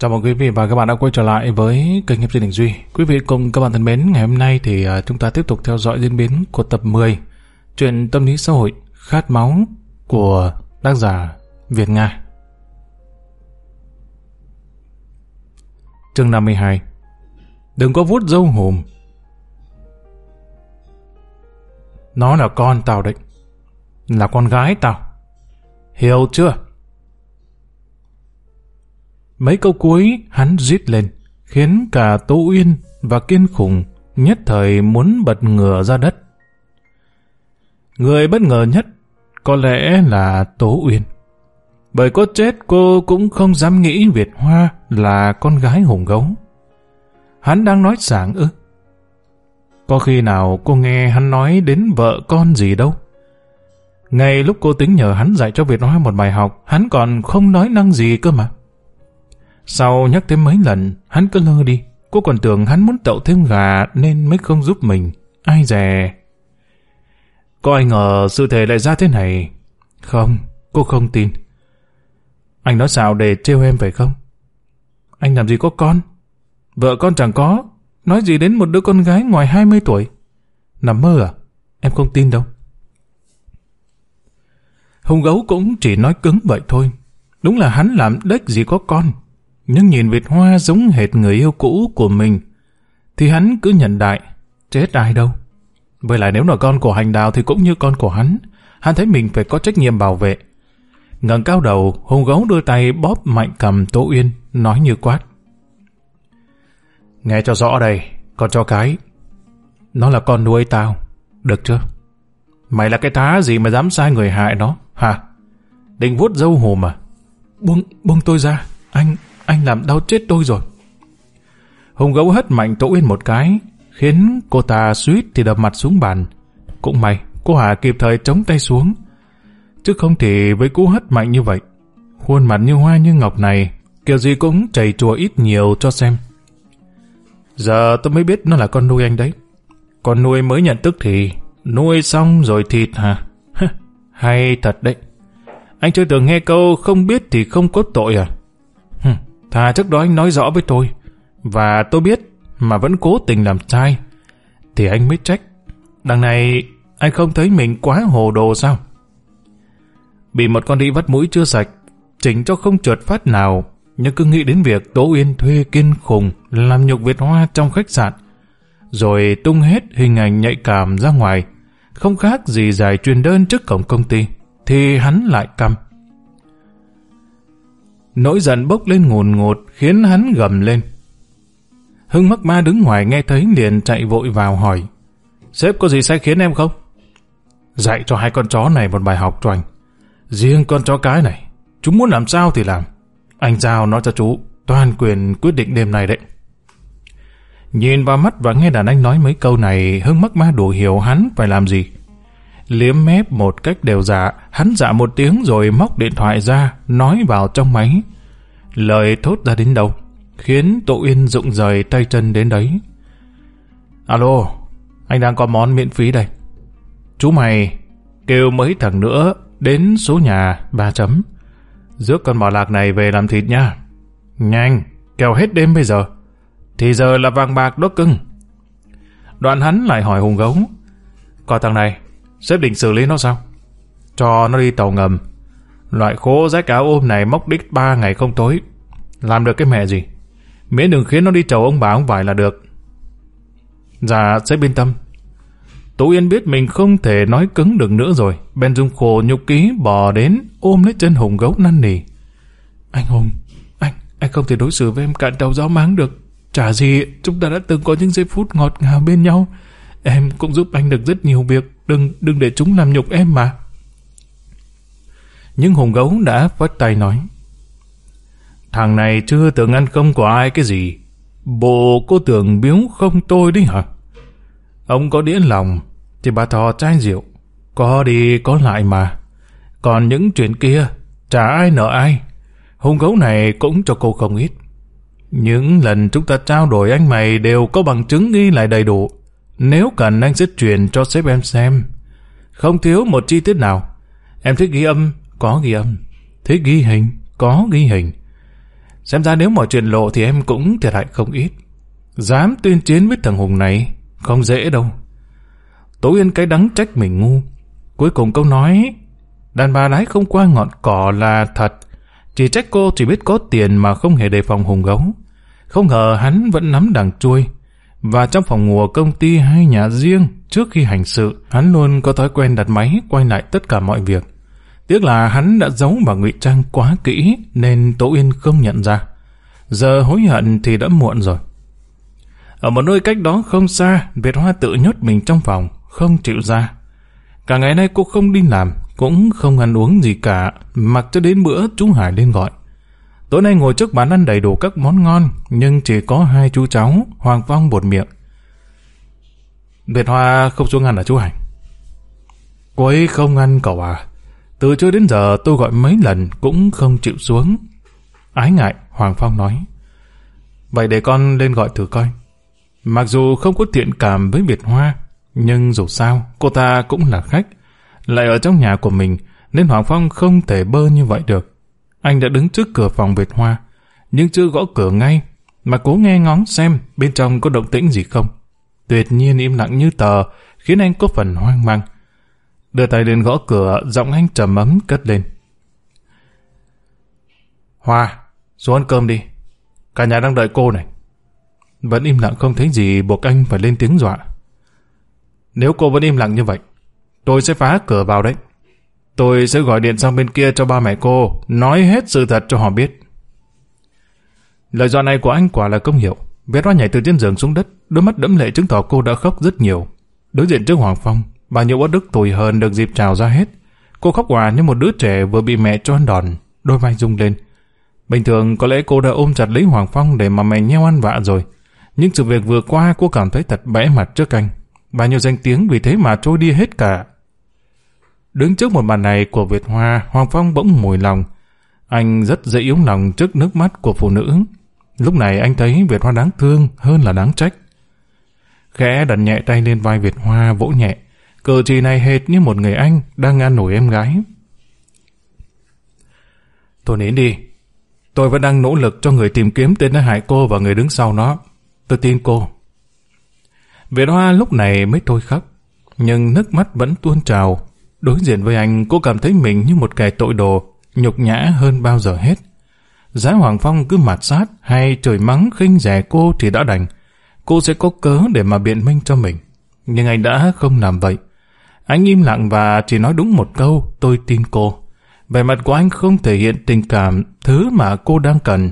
Chào mừng quý vị và các bạn đã quay trở lại với kênh MC Đình Duy. Quý vị cùng các bạn thân mến, ngày hôm nay thì à, chúng ta tiếp tục theo dõi diễn biến của tập 10 Chuyện tâm lý xã hội khát máu của tác giả Việt Nga. Chương 52 Đừng có vuốt dâu hùm. Nó là con tao đấy. Là con gái tao. Hiểu chưa? Mấy câu cuối hắn rít lên, khiến cả Tố Uyên và Kiên khủng nhất thời muốn bật ngửa ra đất. Người bất ngờ nhất có lẽ là Tố Uyên. Bởi có chết cô cũng không dám nghĩ Việt Hoa là con gái hùng gấu. Hắn đang nói sảng ư. Có khi nào cô nghe hắn nói đến vợ con gì đâu. Ngay lúc cô tính nhờ hắn dạy cho Việt Hoa một bài học, hắn còn không nói năng gì cơ mà. Sau nhắc thêm mấy lần, hắn cứ lơ đi. Cô còn tưởng hắn muốn tậu thêm gà nên mới không giúp mình. Ai dè. Có ai ngờ sự thể lại ra thế này. Không, cô không tin. Anh nói sao để trêu em phải không? Anh làm gì có con? Vợ con chẳng có. Nói gì đến một đứa con gái ngoài 20 tuổi? Nằm mơ à? Em không tin đâu. Hùng gấu cũng chỉ nói cứng vậy thôi. Đúng là hắn làm đếch gì có con nhưng nhìn Việt Hoa giống hệt người yêu cũ của mình, thì hắn cứ nhận đại, chết ai đâu. Với lại nếu là con của hành đào thì cũng như con của hắn, hắn thấy mình phải có trách nhiệm bảo vệ. ngẩng cao đầu, hùng gấu đưa tay bóp mạnh cầm Tố Uyên, nói như quát. Nghe cho rõ đây, con cho cái. Nó là con nuôi tao, được chưa? Mày là cái thá gì mà dám sai người hại nó, hả? Định vuốt dâu hồ mà. Buông, buông tôi ra, anh, anh làm đau chết tôi rồi. Hùng gấu hất mạnh Tố Uyên một cái, khiến cô ta suýt thì đập mặt xuống bàn. Cũng may, cô Hà kịp thời chống tay xuống. Chứ không thì với cú hất mạnh như vậy, khuôn mặt như hoa như ngọc này, kiểu gì cũng chảy chùa ít nhiều cho xem. Giờ tôi mới biết nó là con nuôi anh đấy. Con nuôi mới nhận tức thì nuôi xong rồi thịt hả? Hay thật đấy. Anh chưa từng nghe câu không biết thì không có tội à? Thà trước đó anh nói rõ với tôi, và tôi biết mà vẫn cố tình làm sai, thì anh mới trách. Đằng này, anh không thấy mình quá hồ đồ sao? Bị một con đĩ vắt mũi chưa sạch, chỉnh cho không trượt phát nào, nhưng cứ nghĩ đến việc Tố Uyên thuê kiên khùng làm nhục Việt Hoa trong khách sạn, rồi tung hết hình ảnh nhạy cảm ra ngoài, không khác gì giải truyền đơn trước cổng công ty, thì hắn lại căm. Nỗi giận bốc lên ngồn ngột khiến hắn gầm lên. Hưng mắc ma đứng ngoài nghe thấy liền chạy vội vào hỏi. Sếp có gì sai khiến em không? Dạy cho hai con chó này một bài học cho anh. Riêng con chó cái này, chúng muốn làm sao thì làm. Anh giao nó cho chú, toàn quyền quyết định đêm này đấy. Nhìn vào mắt và nghe đàn anh nói mấy câu này, Hưng mắc ma đủ hiểu hắn phải làm gì liếm mép một cách đều dạ, hắn dạ một tiếng rồi móc điện thoại ra, nói vào trong máy. Lời thốt ra đến đâu, khiến Tô Yên rụng rời tay chân đến đấy. Alo, anh đang có món miễn phí đây. Chú mày, kêu mấy thằng nữa đến số nhà ba chấm. Rước con bò lạc này về làm thịt nha. Nhanh, kèo hết đêm bây giờ. Thì giờ là vàng bạc đó cưng. Đoạn hắn lại hỏi Hùng Gấu. Có thằng này, Sếp định xử lý nó sao? Cho nó đi tàu ngầm. Loại khố rách áo ôm này móc đích ba ngày không tối. Làm được cái mẹ gì? Miễn đừng khiến nó đi chầu ông bà ông vải là được. Dạ, sếp yên tâm. Tú Yên biết mình không thể nói cứng được nữa rồi. Ben dung khổ nhục ký bò đến ôm lấy chân Hùng gấu năn nỉ. Anh Hùng, anh, anh không thể đối xử với em cạn đầu gió máng được. Chả gì, chúng ta đã từng có những giây phút ngọt ngào bên nhau. Em cũng giúp anh được rất nhiều việc. Đừng, đừng để chúng làm nhục em mà. Nhưng hùng gấu đã vất tay nói. Thằng này chưa từng ăn công của ai cái gì. Bộ cô tưởng biếu không tôi đấy hả? Ông có điển lòng, thì bà thò chai rượu. Có đi có lại mà. Còn những chuyện kia, chả ai nợ ai. Hùng gấu này cũng cho cô không ít. Những lần chúng ta trao đổi anh mày đều có bằng chứng ghi lại đầy đủ. Nếu cần anh sẽ truyền cho sếp em xem. Không thiếu một chi tiết nào. Em thích ghi âm, có ghi âm. Thích ghi hình, có ghi hình. Xem ra nếu mọi chuyện lộ thì em cũng thiệt hại không ít. Dám tuyên chiến với thằng Hùng này, không dễ đâu. Tố Yên cái đắng trách mình ngu. Cuối cùng câu nói, đàn bà lái không qua ngọn cỏ là thật. Chỉ trách cô chỉ biết có tiền mà không hề đề phòng Hùng gấu. Không ngờ hắn vẫn nắm đằng chui. Và trong phòng ngủ công ty hay nhà riêng, trước khi hành sự, hắn luôn có thói quen đặt máy quay lại tất cả mọi việc. Tiếc là hắn đã giấu và ngụy trang quá kỹ nên Tố Yên không nhận ra. Giờ hối hận thì đã muộn rồi. Ở một nơi cách đó không xa, Việt Hoa tự nhốt mình trong phòng, không chịu ra. Cả ngày nay cô không đi làm, cũng không ăn uống gì cả, mặc cho đến bữa chú Hải lên gọi. Tối nay ngồi trước bàn ăn đầy đủ các món ngon, nhưng chỉ có hai chú cháu, Hoàng Phong buồn miệng. Việt Hoa không xuống ăn à chú Hải? Cô ấy không ăn cậu à? Từ trước đến giờ tôi gọi mấy lần cũng không chịu xuống. Ái ngại, Hoàng Phong nói. Vậy để con lên gọi thử coi. Mặc dù không có thiện cảm với Việt Hoa, nhưng dù sao, cô ta cũng là khách. Lại ở trong nhà của mình, nên Hoàng Phong không thể bơ như vậy được. Anh đã đứng trước cửa phòng Việt Hoa, nhưng chưa gõ cửa ngay, mà cố nghe ngóng xem bên trong có động tĩnh gì không. Tuyệt nhiên im lặng như tờ, khiến anh có phần hoang mang. Đưa tay lên gõ cửa, giọng anh trầm ấm cất lên. Hoa, xuống ăn cơm đi. Cả nhà đang đợi cô này. Vẫn im lặng không thấy gì buộc anh phải lên tiếng dọa. Nếu cô vẫn im lặng như vậy, tôi sẽ phá cửa vào đấy. Tôi sẽ gọi điện sang bên kia cho ba mẹ cô, nói hết sự thật cho họ biết. Lời dọa này của anh quả là công hiệu. Vét hoa nhảy từ trên giường xuống đất, đôi mắt đẫm lệ chứng tỏ cô đã khóc rất nhiều. Đối diện trước Hoàng Phong, bao nhiêu uất đức tủi hờn được dịp trào ra hết. Cô khóc hòa như một đứa trẻ vừa bị mẹ cho ăn đòn, đôi vai rung lên. Bình thường có lẽ cô đã ôm chặt lấy Hoàng Phong để mà mẹ nheo ăn vạ rồi. Nhưng sự việc vừa qua cô cảm thấy thật bẽ mặt trước anh. Bao nhiêu danh tiếng vì thế mà trôi đi hết cả. Đứng trước một màn này của Việt Hoa, Hoàng Phong bỗng mùi lòng. Anh rất dễ yếu lòng trước nước mắt của phụ nữ. Lúc này anh thấy Việt Hoa đáng thương hơn là đáng trách. Khẽ đặt nhẹ tay lên vai Việt Hoa vỗ nhẹ. Cờ trì này hệt như một người anh đang an nổi em gái. Tôi nín đi. Tôi vẫn đang nỗ lực cho người tìm kiếm tên đã hại cô và người đứng sau nó. Tôi tin cô. Việt Hoa lúc này mới thôi khóc. Nhưng nước mắt vẫn tuôn trào Đối diện với anh, cô cảm thấy mình như một kẻ tội đồ, nhục nhã hơn bao giờ hết. Giá Hoàng Phong cứ mạt sát hay trời mắng khinh rẻ cô thì đã đành. Cô sẽ có cớ để mà biện minh cho mình. Nhưng anh đã không làm vậy. Anh im lặng và chỉ nói đúng một câu, tôi tin cô. Vẻ mặt của anh không thể hiện tình cảm, thứ mà cô đang cần.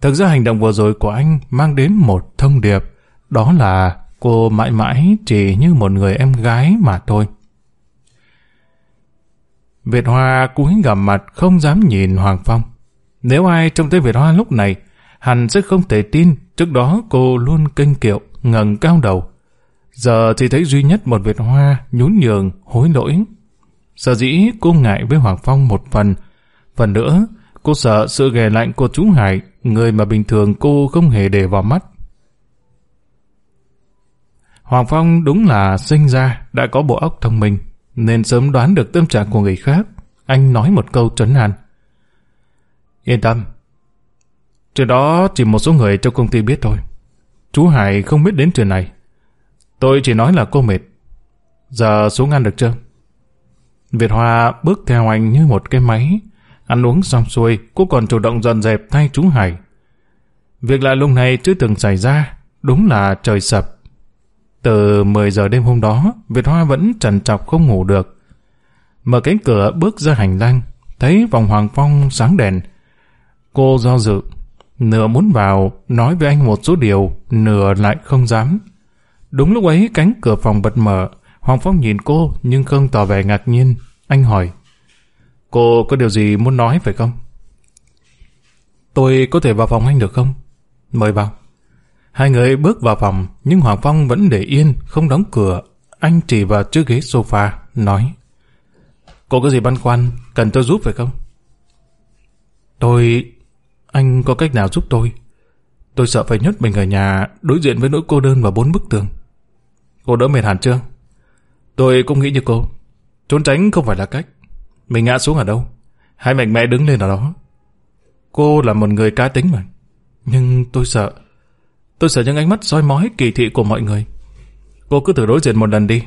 Thực ra hành động vừa rồi của anh mang đến một thông điệp, đó là cô mãi mãi chỉ như một người em gái mà thôi. Việt Hoa cúi gằm mặt không dám nhìn Hoàng Phong. Nếu ai trông thấy Việt Hoa lúc này, hẳn sẽ không thể tin trước đó cô luôn kênh kiệu, ngẩng cao đầu. Giờ chỉ thấy duy nhất một Việt Hoa nhún nhường, hối lỗi. Sở dĩ cô ngại với Hoàng Phong một phần. Phần nữa, cô sợ sự ghẻ lạnh của chú Hải, người mà bình thường cô không hề để vào mắt. Hoàng Phong đúng là sinh ra đã có bộ óc thông minh nên sớm đoán được tâm trạng của người khác. Anh nói một câu trấn an. Yên tâm. Chuyện đó chỉ một số người trong công ty biết thôi. Chú Hải không biết đến chuyện này. Tôi chỉ nói là cô mệt. Giờ xuống ăn được chưa? Việt Hoa bước theo anh như một cái máy. Ăn uống xong xuôi, cô còn chủ động dọn dẹp thay chú Hải. Việc lạ lùng này chưa từng xảy ra, đúng là trời sập. Từ 10 giờ đêm hôm đó, Việt Hoa vẫn trần trọc không ngủ được. Mở cánh cửa bước ra hành lang, thấy vòng hoàng phong sáng đèn. Cô do dự, nửa muốn vào, nói với anh một số điều, nửa lại không dám. Đúng lúc ấy cánh cửa phòng bật mở, Hoàng Phong nhìn cô nhưng không tỏ vẻ ngạc nhiên. Anh hỏi, cô có điều gì muốn nói phải không? Tôi có thể vào phòng anh được không? Mời vào. Hai người bước vào phòng, nhưng Hoàng Phong vẫn để yên, không đóng cửa. Anh chỉ vào chiếc ghế sofa, nói Cô có gì băn khoăn, cần tôi giúp phải không? Tôi... Anh có cách nào giúp tôi? Tôi sợ phải nhốt mình ở nhà, đối diện với nỗi cô đơn và bốn bức tường. Cô đỡ mệt hẳn chưa? Tôi cũng nghĩ như cô. Trốn tránh không phải là cách. Mình ngã xuống ở đâu? Hãy mạnh mẽ đứng lên ở đó. cô là một người cá tính mà. Nhưng tôi sợ. Tôi sợ những ánh mắt soi mói kỳ thị của mọi người. Cô cứ thử đối diện một lần đi.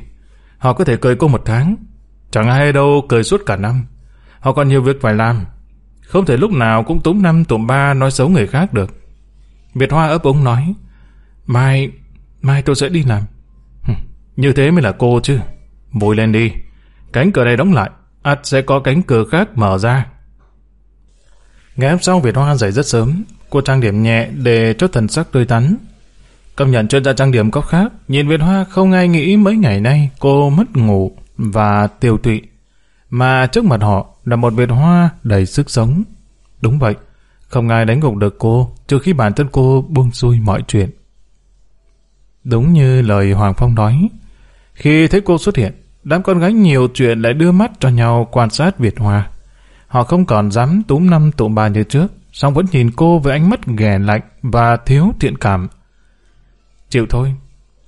Họ có thể cười cô một tháng. Chẳng ai đâu cười suốt cả năm. Họ còn nhiều việc phải làm. Không thể lúc nào cũng túm năm tụm ba nói xấu người khác được. Việt Hoa ấp ống nói. Mai, mai tôi sẽ đi làm. Như thế mới là cô chứ. Vui lên đi. Cánh cửa này đóng lại. ắt sẽ có cánh cửa khác mở ra. Ngày hôm sau Việt Hoa dậy rất sớm. Cô trang điểm nhẹ để cho thần sắc tươi tắn. Công nhận chuyên gia trang điểm có khác. Nhìn Việt Hoa không ai nghĩ mấy ngày nay cô mất ngủ và tiêu tụy. Mà trước mặt họ là một Việt Hoa đầy sức sống. Đúng vậy. Không ai đánh gục được cô trừ khi bản thân cô buông xuôi mọi chuyện. Đúng như lời Hoàng Phong nói, khi thấy cô xuất hiện, đám con gái nhiều chuyện lại đưa mắt cho nhau quan sát Việt Hoa. Họ không còn dám túm năm tụm ba như trước, song vẫn nhìn cô với ánh mắt ghẻ lạnh và thiếu thiện cảm. Chịu thôi,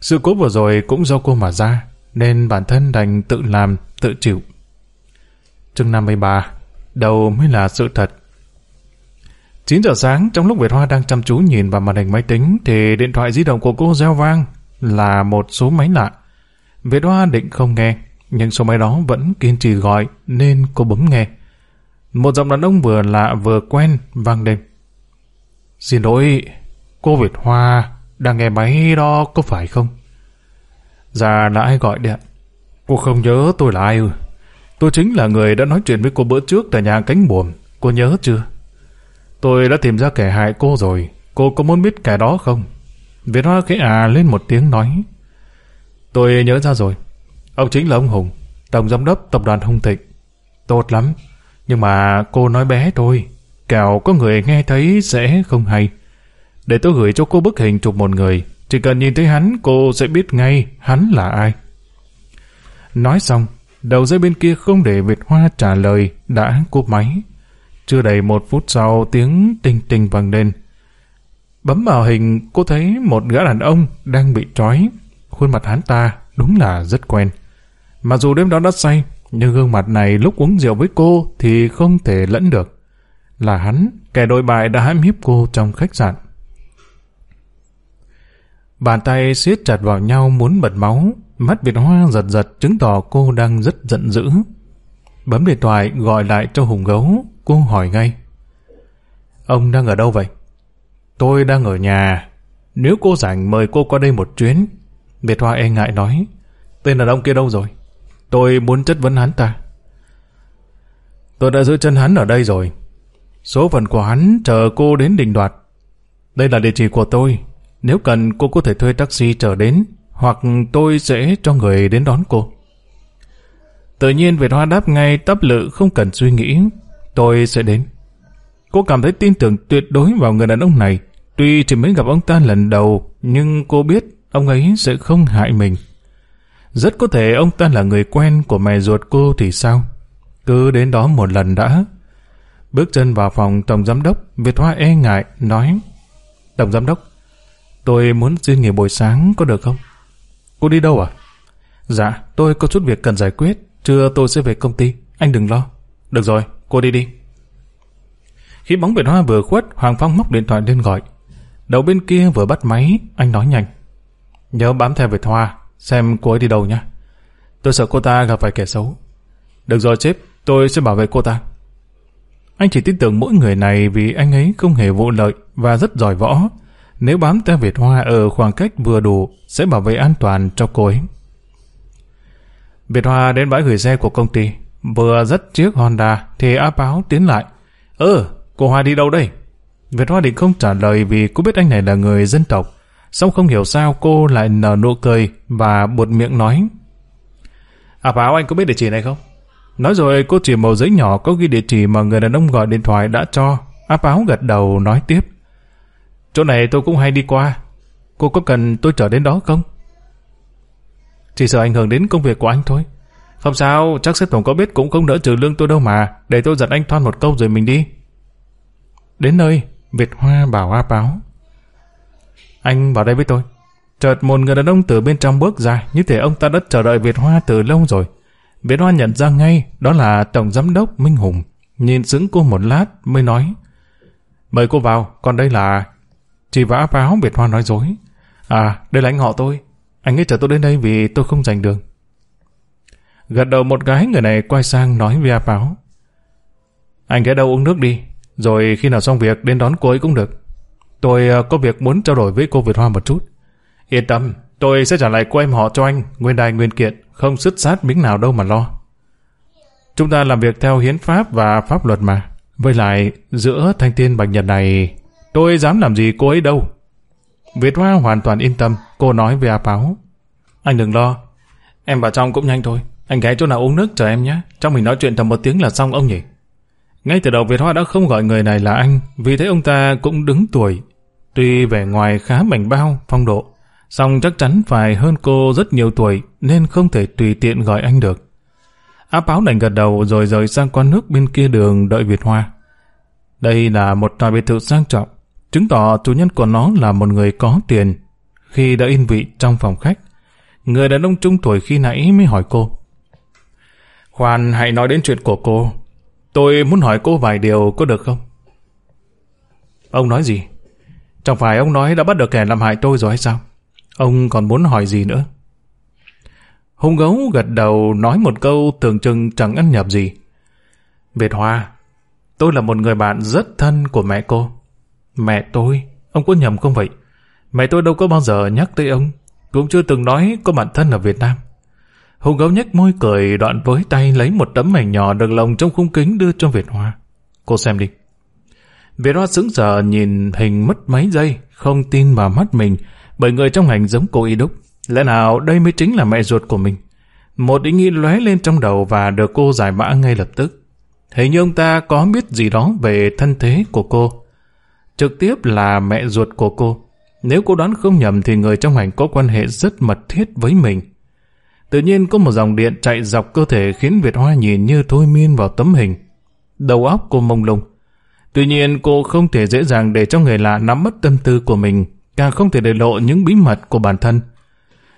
sự cố vừa rồi cũng do cô mà ra, nên bản thân đành tự làm, tự chịu. Chương 53 Đầu mới là sự thật 9 giờ sáng, trong lúc Việt Hoa đang chăm chú nhìn vào màn hình máy tính, thì điện thoại di động của cô reo vang là một số máy lạ. Việt Hoa định không nghe, nhưng số máy đó vẫn kiên trì gọi, nên cô bấm nghe. Một giọng đàn ông vừa lạ vừa quen vang lên. Xin lỗi, cô Việt Hoa đang nghe máy đó có phải không? Dạ là ai gọi đấy ạ? Cô không nhớ tôi là ai ư? Tôi chính là người đã nói chuyện với cô bữa trước tại nhà cánh buồm. Cô nhớ chưa? Tôi đã tìm ra kẻ hại cô rồi. Cô có muốn biết kẻ đó không? Việt Hoa khẽ à lên một tiếng nói. Tôi nhớ ra rồi. Ông chính là ông Hùng, tổng giám đốc tập đoàn Hùng Thịnh. Tốt lắm. Nhưng mà cô nói bé thôi. Kẻo có người nghe thấy sẽ không hay. Để tôi gửi cho cô bức hình chụp một người. Chỉ cần nhìn thấy hắn, cô sẽ biết ngay hắn là ai. Nói xong, đầu dây bên kia không để Việt Hoa trả lời, đã cúp máy. Chưa đầy một phút sau tiếng tinh tinh vang lên. Bấm vào hình, cô thấy một gã đàn ông đang bị trói. Khuôn mặt hắn ta đúng là rất quen. Mặc dù đêm đó đã say, nhưng gương mặt này lúc uống rượu với cô thì không thể lẫn được. Là hắn, kẻ đội bại đã hãm hiếp cô trong khách sạn. Bàn tay siết chặt vào nhau muốn bật máu, mắt Việt Hoa giật giật chứng tỏ cô đang rất giận dữ. Bấm điện thoại gọi lại cho Hùng Gấu, cô hỏi ngay. Ông đang ở đâu vậy? Tôi đang ở nhà. Nếu cô rảnh mời cô qua đây một chuyến. Việt Hoa e ngại nói. Tên đàn ông kia đâu rồi? Tôi muốn chất vấn hắn ta. Tôi đã giữ chân hắn ở đây rồi. Số phận của hắn chờ cô đến đình đoạt. Đây là địa chỉ của tôi. Nếu cần cô có thể thuê taxi trở đến hoặc tôi sẽ cho người đến đón cô. Tự nhiên Việt Hoa đáp ngay tấp lự không cần suy nghĩ. Tôi sẽ đến. Cô cảm thấy tin tưởng tuyệt đối vào người đàn ông này. Tuy chỉ mới gặp ông ta lần đầu, nhưng cô biết ông ấy sẽ không hại mình. Rất có thể ông ta là người quen của mẹ ruột cô thì sao? Cứ đến đó một lần đã. Bước chân vào phòng Tổng Giám đốc, Việt Hoa e ngại, nói Tổng Giám đốc, tôi muốn xin nghỉ buổi sáng có được không? Cô đi đâu à? Dạ, tôi có chút việc cần giải quyết, trưa tôi sẽ về công ty, anh đừng lo. Được rồi, cô đi đi. Khi bóng Việt Hoa vừa khuất, Hoàng Phong móc điện thoại lên gọi. Đầu bên kia vừa bắt máy, anh nói nhanh. Nhớ bám theo Việt Hoa, xem cô ấy đi đâu nhé. Tôi sợ cô ta gặp phải kẻ xấu. Được rồi chếp, tôi sẽ bảo vệ cô ta. Anh chỉ tin tưởng mỗi người này vì anh ấy không hề vụ lợi và rất giỏi võ. Nếu bám theo Việt Hoa ở khoảng cách vừa đủ, sẽ bảo vệ an toàn cho cô ấy. Việt Hoa đến bãi gửi xe của công ty. Vừa dắt chiếc Honda thì áp báo tiến lại. Ơ, cô Hoa đi đâu đây? Việt Hoa định không trả lời vì cô biết anh này là người dân tộc. Xong không hiểu sao cô lại nở nụ cười và buột miệng nói. À báo anh có biết địa chỉ này không? Nói rồi cô chỉ màu giấy nhỏ có ghi địa chỉ mà người đàn ông gọi điện thoại đã cho. Áp áo gật đầu nói tiếp. Chỗ này tôi cũng hay đi qua. Cô có cần tôi trở đến đó không? Chỉ sợ ảnh hưởng đến công việc của anh thôi. Không sao, chắc sếp tổng có biết cũng không đỡ trừ lương tôi đâu mà. Để tôi giật anh thoan một câu rồi mình đi. Đến nơi, Việt Hoa bảo A Báo. Anh vào đây với tôi. Chợt một người đàn ông từ bên trong bước ra, như thể ông ta đã chờ đợi Việt Hoa từ lâu rồi. Việt Hoa nhận ra ngay, đó là Tổng Giám đốc Minh Hùng. Nhìn sững cô một lát mới nói. Mời cô vào, còn đây là... Chị vã báo Việt Hoa nói dối. À, đây là anh họ tôi. Anh ấy chờ tôi đến đây vì tôi không giành đường. Gật đầu một gái người này quay sang nói với A Báo. Anh ghé đâu uống nước đi, rồi khi nào xong việc đến đón cô ấy cũng được. Tôi ờ, có việc muốn trao đổi với cô Việt Hoa một chút. Yên tâm, tôi sẽ trả lại cô em họ cho anh, nguyên đài nguyên kiện, không xuất sát miếng nào đâu mà lo. Chúng ta làm việc theo hiến pháp và pháp luật mà. Với lại, giữa thanh tiên bạch nhật này, tôi dám làm gì cô ấy đâu. Việt Hoa hoàn toàn yên tâm, cô nói với A Báo. Anh đừng lo, em vào trong cũng nhanh thôi. Anh ghé chỗ nào uống nước chờ em nhé. Trong mình nói chuyện tầm một tiếng là xong ông nhỉ. Ngay từ đầu Việt Hoa đã không gọi người này là anh, vì thế ông ta cũng đứng tuổi. Tuy vẻ ngoài khá mảnh bao, phong độ, song chắc chắn phải hơn cô rất nhiều tuổi nên không thể tùy tiện gọi anh được. Áp áo đành gật đầu rồi rời sang quán nước bên kia đường đợi Việt Hoa. Đây là một tòa biệt thự sang trọng, chứng tỏ chủ nhân của nó là một người có tiền. Khi đã in vị trong phòng khách, người đàn ông trung tuổi khi nãy mới hỏi cô. Khoan hãy nói đến chuyện của cô. Tôi muốn hỏi cô vài điều có được không? Ông nói gì? Chẳng phải ông nói đã bắt được kẻ làm hại tôi rồi hay sao? Ông còn muốn hỏi gì nữa? Hùng gấu gật đầu nói một câu tưởng chừng chẳng ăn nhập gì. Việt Hoa, tôi là một người bạn rất thân của mẹ cô. Mẹ tôi? Ông có nhầm không vậy? Mẹ tôi đâu có bao giờ nhắc tới ông, cũng chưa từng nói có bạn thân ở Việt Nam. Hùng gấu nhếch môi cười đoạn với tay lấy một tấm ảnh nhỏ được lồng trong khung kính đưa cho Việt Hoa. Cô xem đi. Việt Hoa sững sờ nhìn hình mất mấy giây, không tin vào mắt mình, bởi người trong ảnh giống cô y đúc. Lẽ nào đây mới chính là mẹ ruột của mình? Một ý nghĩ lóe lên trong đầu và được cô giải mã ngay lập tức. Hình như ông ta có biết gì đó về thân thế của cô. Trực tiếp là mẹ ruột của cô. Nếu cô đoán không nhầm thì người trong ảnh có quan hệ rất mật thiết với mình. Tự nhiên có một dòng điện chạy dọc cơ thể khiến Việt Hoa nhìn như thôi miên vào tấm hình. Đầu óc cô mông lung. Tuy nhiên cô không thể dễ dàng để cho người lạ nắm mất tâm tư của mình, càng không thể để lộ những bí mật của bản thân.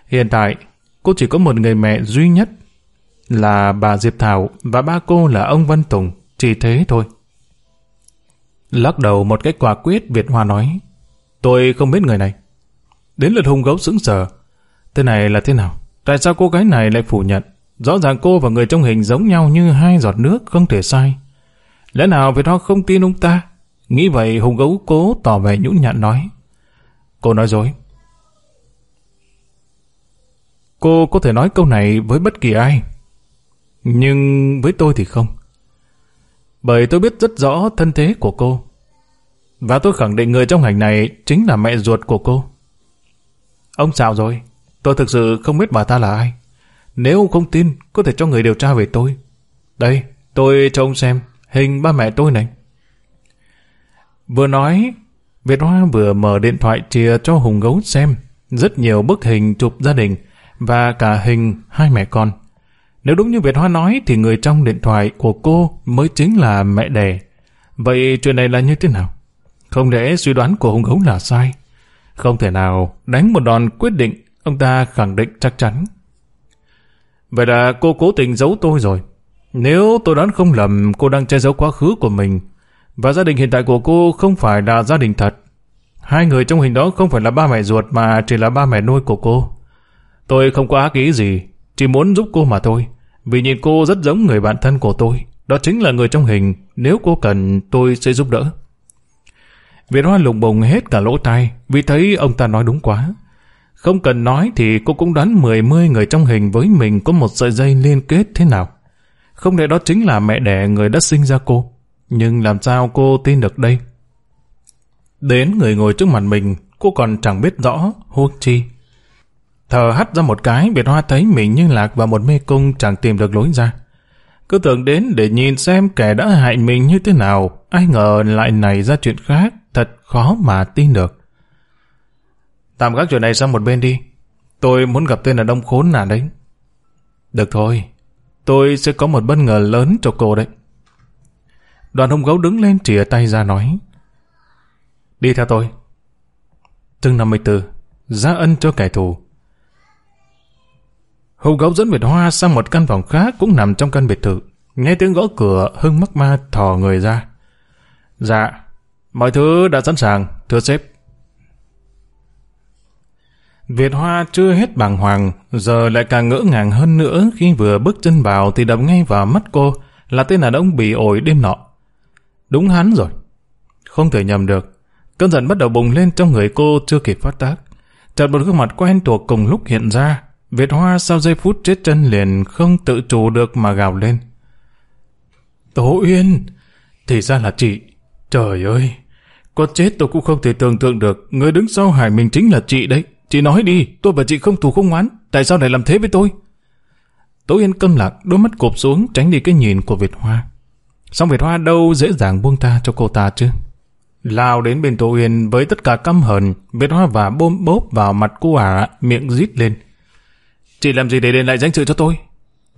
Hiện tại, cô chỉ có một người mẹ duy nhất là bà Diệp Thảo và ba cô là ông Văn Tùng, chỉ thế thôi. Lắc đầu một cách quả quyết Việt Hoa nói Tôi không biết người này. Đến lượt hung gấu sững sờ. Thế này là thế nào? Tại sao cô gái này lại phủ nhận? Rõ ràng cô và người trong hình giống nhau như hai giọt nước không thể sai. Lẽ nào Việt Hoa không tin ông ta? Nghĩ vậy hùng gấu cố tỏ vẻ nhũn nhặn nói. Cô nói dối. Cô có thể nói câu này với bất kỳ ai. Nhưng với tôi thì không. Bởi tôi biết rất rõ thân thế của cô. Và tôi khẳng định người trong hành này chính là mẹ ruột của cô. Ông xạo rồi? Tôi thực sự không biết bà ta là ai. Nếu ông không tin, có thể cho người điều tra về tôi. Đây, tôi cho ông xem hình ba mẹ tôi này. Vừa nói, Việt Hoa vừa mở điện thoại chia cho Hùng Gấu xem rất nhiều bức hình chụp gia đình và cả hình hai mẹ con. Nếu đúng như Việt Hoa nói thì người trong điện thoại của cô mới chính là mẹ đẻ. Vậy chuyện này là như thế nào? Không lẽ suy đoán của Hùng Gấu là sai? Không thể nào đánh một đòn quyết định, ông ta khẳng định chắc chắn. Vậy là cô cố tình giấu tôi rồi. Nếu tôi đoán không lầm, cô đang che giấu quá khứ của mình. Và gia đình hiện tại của cô không phải là gia đình thật. Hai người trong hình đó không phải là ba mẹ ruột mà chỉ là ba mẹ nuôi của cô. Tôi không có ác ý gì, chỉ muốn giúp cô mà thôi. Vì nhìn cô rất giống người bạn thân của tôi. Đó chính là người trong hình, nếu cô cần tôi sẽ giúp đỡ. Việt Hoa lùng bùng hết cả lỗ tai, vì thấy ông ta nói đúng quá. Không cần nói thì cô cũng đoán mười mươi người trong hình với mình có một sợi dây liên kết thế nào. Không lẽ đó chính là mẹ đẻ người đã sinh ra cô. Nhưng làm sao cô tin được đây? Đến người ngồi trước mặt mình, cô còn chẳng biết rõ, huống chi. Thở hắt ra một cái, Việt Hoa thấy mình như lạc vào một mê cung chẳng tìm được lối ra. Cứ tưởng đến để nhìn xem kẻ đã hại mình như thế nào, ai ngờ lại nảy ra chuyện khác, thật khó mà tin được. Tạm gác chuyện này sang một bên đi, tôi muốn gặp tên là Đông khốn nạn đấy. Được thôi, tôi sẽ có một bất ngờ lớn cho cô đấy. Đoàn hùng gấu đứng lên chìa tay ra nói. Đi theo tôi. Chương 54 Giá ân cho kẻ thù Hùng gấu dẫn Việt Hoa sang một căn phòng khác cũng nằm trong căn biệt thự. Nghe tiếng gõ cửa, Hưng mắc ma thò người ra. Dạ, Mọi thứ đã sẵn sàng, thưa sếp. Việt Hoa chưa hết bàng hoàng, giờ lại càng ngỡ ngàng hơn nữa khi vừa bước chân vào thì đập ngay vào mắt cô là tên đàn ông bị ổi đêm nọ. Đúng hắn rồi. Không thể nhầm được. Cơn giận bắt đầu bùng lên trong người cô chưa kịp phát tác. Chợt một gương mặt quen thuộc cùng lúc hiện ra. Việt Hoa sau giây phút chết chân liền không tự chủ được mà gào lên. Tố Uyên! Thì ra là chị. Trời ơi! Có chết tôi cũng không thể tưởng tượng được. Người đứng sau Hải mình chính là chị đấy. Chị nói đi, tôi và chị không thù không oán. Tại sao lại làm thế với tôi? Tố Yên câm lặng, đôi mắt cụp xuống tránh đi cái nhìn của Việt Hoa. Xong Việt Hoa đâu dễ dàng buông ta cho cô ta chứ. Lao đến bên Tô Yên với tất cả căm hờn, Việt Hoa và bôm bốp vào mặt cô ả, miệng rít lên. Chị làm gì để đền lại danh sự cho tôi?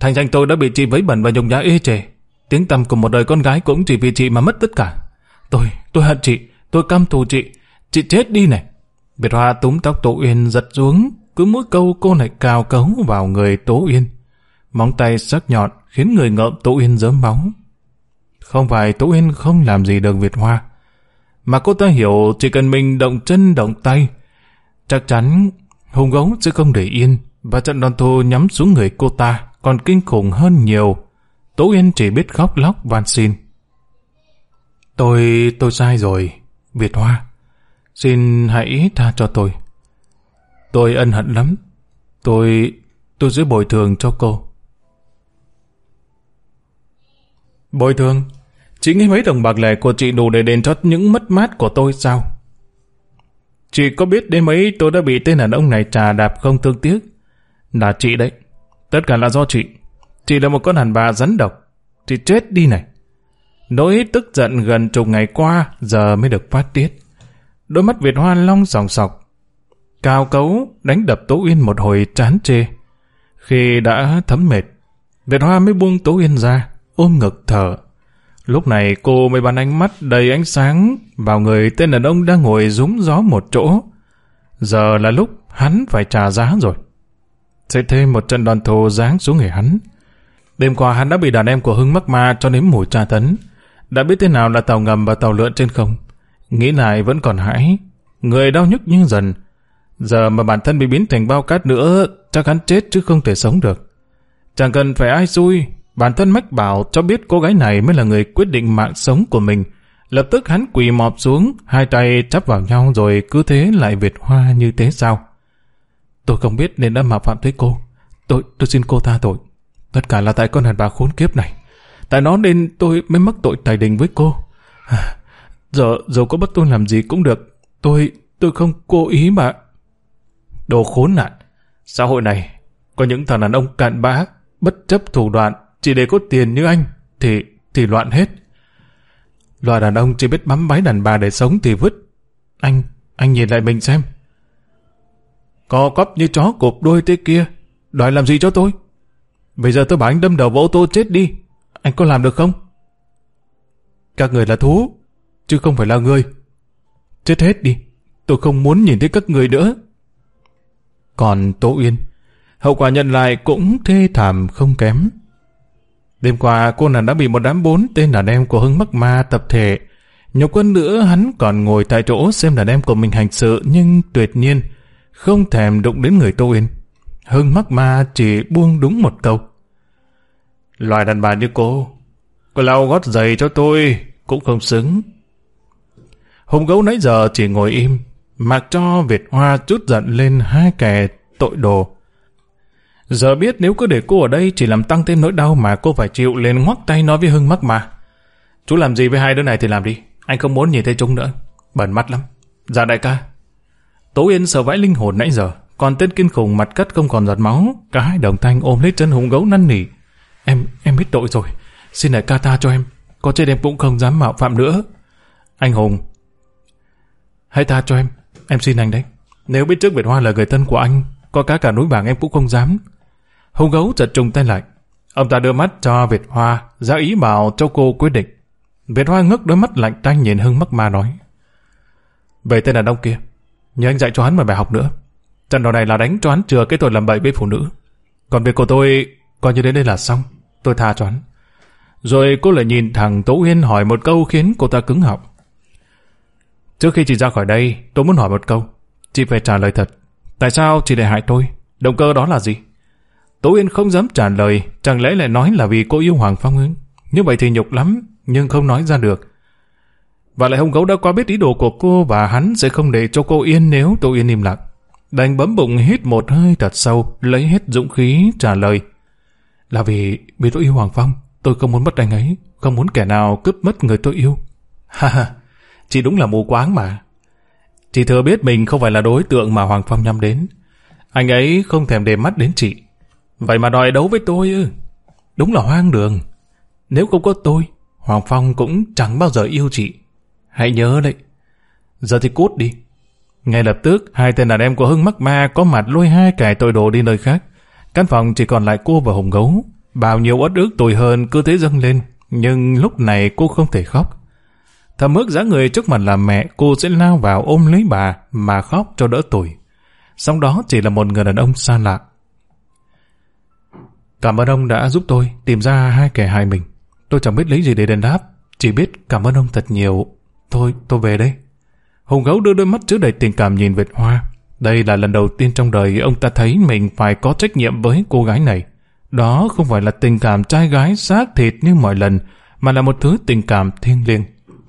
Thành danh tôi đã bị chị vấy bẩn và nhục nhã ê chề. Tiếng tăm của một đời con gái cũng chỉ vì chị mà mất tất cả. Tôi, tôi hận chị, tôi căm thù chị. Chị chết đi này. Việt Hoa túm tóc Tố Uyên giật xuống, cứ mỗi câu cô lại cào cấu vào người Tố Uyên. Móng tay sắc nhọn khiến người ngợm Tố Uyên dớm máu. Không phải Tố Uyên không làm gì được Việt Hoa, mà cô ta hiểu chỉ cần mình động chân động tay, chắc chắn hùng gấu sẽ không để yên và trận đòn thù nhắm xuống người cô ta còn kinh khủng hơn nhiều. Tố Uyên chỉ biết khóc lóc van xin. Tôi, tôi sai rồi, Việt Hoa. Xin hãy tha cho tôi. Tôi ân hận lắm. Tôi... tôi sẽ bồi thường cho cô. Bồi thường? Chỉ nghĩ mấy đồng bạc lẻ của chị đủ để đền cho những mất mát của tôi sao? Chị có biết đến mấy tôi đã bị tên đàn ông này trà đạp không thương tiếc? Là chị đấy. Tất cả là do chị. Chị là một con đàn bà rắn độc. Chị chết đi này. Nỗi tức giận gần chục ngày qua giờ mới được phát tiết. Đôi mắt Việt Hoa long sòng sọc. Cao cấu đánh đập Tố Uyên một hồi chán chê. Khi đã thấm mệt, Việt Hoa mới buông Tố Uyên ra, ôm ngực thở. Lúc này cô mới bắn ánh mắt đầy ánh sáng vào người tên đàn ông đang ngồi rúng gió một chỗ. Giờ là lúc hắn phải trả giá rồi. Sẽ thêm một trận đòn thù giáng xuống người hắn. Đêm qua hắn đã bị đàn em của Hưng mắc ma cho nếm mùi tra tấn. Đã biết thế nào là tàu ngầm và tàu lượn trên không. Nghĩ lại vẫn còn hãi. Người đau nhức như dần. Giờ mà bản thân bị biến thành bao cát nữa, chắc hắn chết chứ không thể sống được. Chẳng cần phải ai xui, bản thân mách bảo cho biết cô gái này mới là người quyết định mạng sống của mình. Lập tức hắn quỳ mọp xuống, hai tay chắp vào nhau rồi cứ thế lại Việt Hoa như thế sao? Tôi không biết nên đã mạo phạm tới cô. Tôi, tôi xin cô tha tội. Tất cả là tại con hạt bà khốn kiếp này. Tại nó nên tôi mới mắc tội tài đình với cô. À, Giờ, dầu có bắt tôi làm gì cũng được. Tôi, tôi không cố ý mà. Đồ khốn nạn. Xã hội này, có những thằng đàn ông cạn bã, bất chấp thủ đoạn, chỉ để có tiền như anh, thì, thì loạn hết. Loài đàn ông chỉ biết bắm bái đàn bà để sống thì vứt. Anh, anh nhìn lại mình xem. Co cóp như chó cụp đuôi thế kia, đòi làm gì cho tôi? Bây giờ tôi bảo anh đâm đầu vào ô tô chết đi, anh có làm được không? Các người là thú, chứ không phải là người. Chết hết đi, tôi không muốn nhìn thấy các người nữa. Còn Tố Uyên, hậu quả nhận lại cũng thê thảm không kém. Đêm qua cô nàng đã bị một đám bốn tên đàn em của Hưng mắc ma tập thể. Nhục quân nữa hắn còn ngồi tại chỗ xem đàn em của mình hành sự nhưng tuyệt nhiên không thèm đụng đến người Tô Uyên. Hưng mắc ma chỉ buông đúng một câu. Loài đàn bà như cô, cô lau gót giày cho tôi cũng không xứng. Hùng gấu nãy giờ chỉ ngồi im, mặc cho Việt Hoa chút giận lên hai kẻ tội đồ. Giờ biết nếu cứ để cô ở đây chỉ làm tăng thêm nỗi đau mà cô phải chịu lên ngoắc tay nói với Hưng mắc mà. Chú làm gì với hai đứa này thì làm đi, anh không muốn nhìn thấy chúng nữa. Bẩn mắt lắm. Dạ đại ca. Tố Yên sợ vãi linh hồn nãy giờ, còn tên kinh khủng mặt cất không còn giọt máu, cả hai đồng thanh ôm lấy chân hùng gấu năn nỉ. Em, em biết tội rồi, xin đại ca tha cho em, có chết em cũng không dám mạo phạm nữa. Anh Hùng, hãy tha cho em, em xin anh đấy. Nếu biết trước Việt Hoa là người thân của anh, có cả cả núi vàng em cũng không dám. Hùng gấu chợt trùng tay lại. Ông ta đưa mắt cho Việt Hoa, ra ý bảo cho cô quyết định. Việt Hoa ngước đôi mắt lạnh tanh nhìn Hưng mắc ma nói. Về tên đàn ông kia, nhờ anh dạy cho hắn một bài học nữa. Trận đấu này là đánh cho hắn chừa cái tội làm bậy với phụ nữ. Còn việc của tôi, coi như đến đây là xong. Tôi tha cho hắn. Rồi cô lại nhìn thằng Tố Uyên hỏi một câu khiến cô ta cứng họng. Trước khi chị ra khỏi đây, tôi muốn hỏi một câu. Chị phải trả lời thật. Tại sao chị lại hại tôi? Động cơ đó là gì? Tố Yên không dám trả lời, chẳng lẽ lại nói là vì cô yêu Hoàng Phong ư? Như vậy thì nhục lắm, nhưng không nói ra được. Và lại hồng gấu đã quá biết ý đồ của cô và hắn sẽ không để cho cô yên nếu Tố Yên im lặng. Đành bấm bụng hít một hơi thật sâu, lấy hết dũng khí trả lời. Là vì, vì tôi yêu Hoàng Phong, tôi không muốn mất anh ấy, không muốn kẻ nào cướp mất người tôi yêu. Ha ha, chị đúng là mù quáng mà. Chị thừa biết mình không phải là đối tượng mà Hoàng Phong nhắm đến. Anh ấy không thèm để mắt đến chị. Vậy mà đòi đấu với tôi ư? Đúng là hoang đường. Nếu không có tôi, Hoàng Phong cũng chẳng bao giờ yêu chị. Hãy nhớ đấy. Giờ thì cút đi. Ngay lập tức, hai tên đàn em của Hưng mắc ma có mặt lôi hai cải tội đồ đi nơi khác. Căn phòng chỉ còn lại cô và Hùng Gấu. Bao nhiêu uất ức tồi hơn cứ thế dâng lên. Nhưng lúc này cô không thể khóc. Thầm ước giá người trước mặt là mẹ, cô sẽ lao vào ôm lấy bà mà khóc cho đỡ tuổi. Xong đó chỉ là một người đàn ông xa lạ. Cảm ơn ông đã giúp tôi tìm ra hai kẻ hại mình. Tôi chẳng biết lấy gì để đền đáp, chỉ biết cảm ơn ông thật nhiều. Thôi, tôi về đây. Hùng gấu đưa đôi mắt chứa đầy tình cảm nhìn Việt Hoa. Đây là lần đầu tiên trong đời ông ta thấy mình phải có trách nhiệm với cô gái này. Đó không phải là tình cảm trai gái xác thịt như mọi lần, mà là một thứ tình cảm thiêng liêng,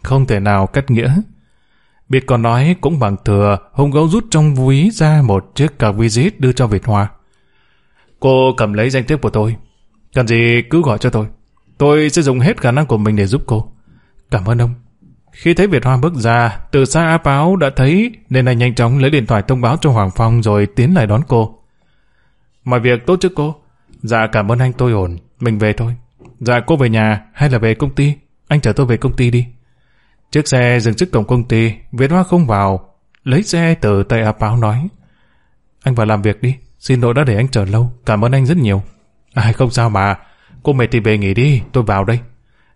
không thể nào cắt nghĩa. Biết còn nói cũng bằng thừa, Hùng gấu rút trong ví ra một chiếc cà visit đưa cho Việt Hoa. Cô cầm lấy danh thiếp của tôi. Cần gì cứ gọi cho tôi. Tôi sẽ dùng hết khả năng của mình để giúp cô. Cảm ơn ông. Khi thấy Việt Hoa bước ra, từ xa áp áo đã thấy nên anh nhanh chóng lấy điện thoại thông báo cho Hoàng Phong rồi tiến lại đón cô. Mọi việc tốt chứ cô? Dạ cảm ơn anh tôi ổn, mình về thôi. Dạ cô về nhà hay là về công ty? Anh chở tôi về công ty đi. Chiếc xe dừng trước cổng công ty, Việt Hoa không vào, lấy xe từ tay áp áo nói. Anh vào làm việc đi, xin lỗi đã để anh chờ lâu, cảm ơn anh rất nhiều. À không sao mà, cô mệt thì về nghỉ đi, tôi vào đây.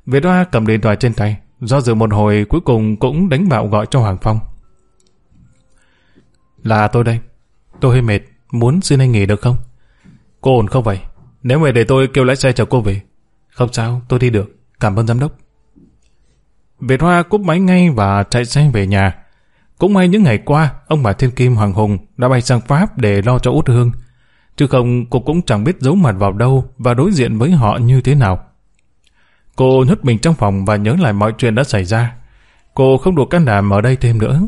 Việt Hoa cầm điện thoại trên tay, Do dự một hồi cuối cùng cũng đánh bạo gọi cho Hoàng Phong. Là tôi đây. Tôi hơi mệt, muốn xin anh nghỉ được không? Cô ổn không vậy? Nếu mày để tôi kêu lái xe chở cô về. Không sao, tôi đi được. Cảm ơn giám đốc. Việt Hoa cúp máy ngay và chạy xe về nhà. Cũng may những ngày qua, ông bà Thiên Kim Hoàng Hùng đã bay sang Pháp để lo cho Út Hương. Chứ không, cô cũng chẳng biết giấu mặt vào đâu và đối diện với họ như thế nào. Cô nhốt mình trong phòng và nhớ lại mọi chuyện đã xảy ra. Cô không đủ can đảm ở đây thêm nữa.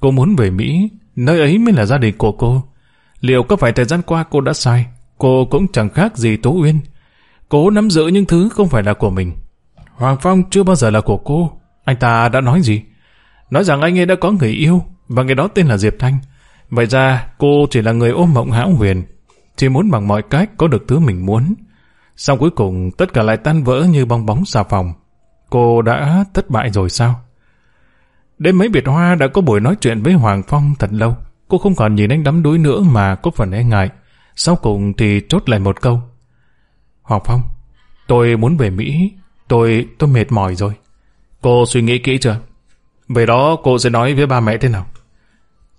Cô muốn về Mỹ, nơi ấy mới là gia đình của cô. Liệu có phải thời gian qua cô đã sai? Cô cũng chẳng khác gì Tố Uyên. Cô nắm giữ những thứ không phải là của mình. Hoàng Phong chưa bao giờ là của cô. Anh ta đã nói gì? Nói rằng anh ấy đã có người yêu, và người đó tên là Diệp Thanh. Vậy ra, cô chỉ là người ôm mộng hão huyền. Chỉ muốn bằng mọi cách có được thứ mình muốn. Xong cuối cùng tất cả lại tan vỡ như bong bóng xà phòng. Cô đã thất bại rồi sao? Đêm mấy biệt Hoa đã có buổi nói chuyện với Hoàng Phong thật lâu. Cô không còn nhìn anh đắm đuối nữa mà có phần e ngại. Sau cùng thì chốt lại một câu. Hoàng Phong, tôi muốn về Mỹ. Tôi, tôi mệt mỏi rồi. Cô suy nghĩ kỹ chưa? Về đó cô sẽ nói với ba mẹ thế nào?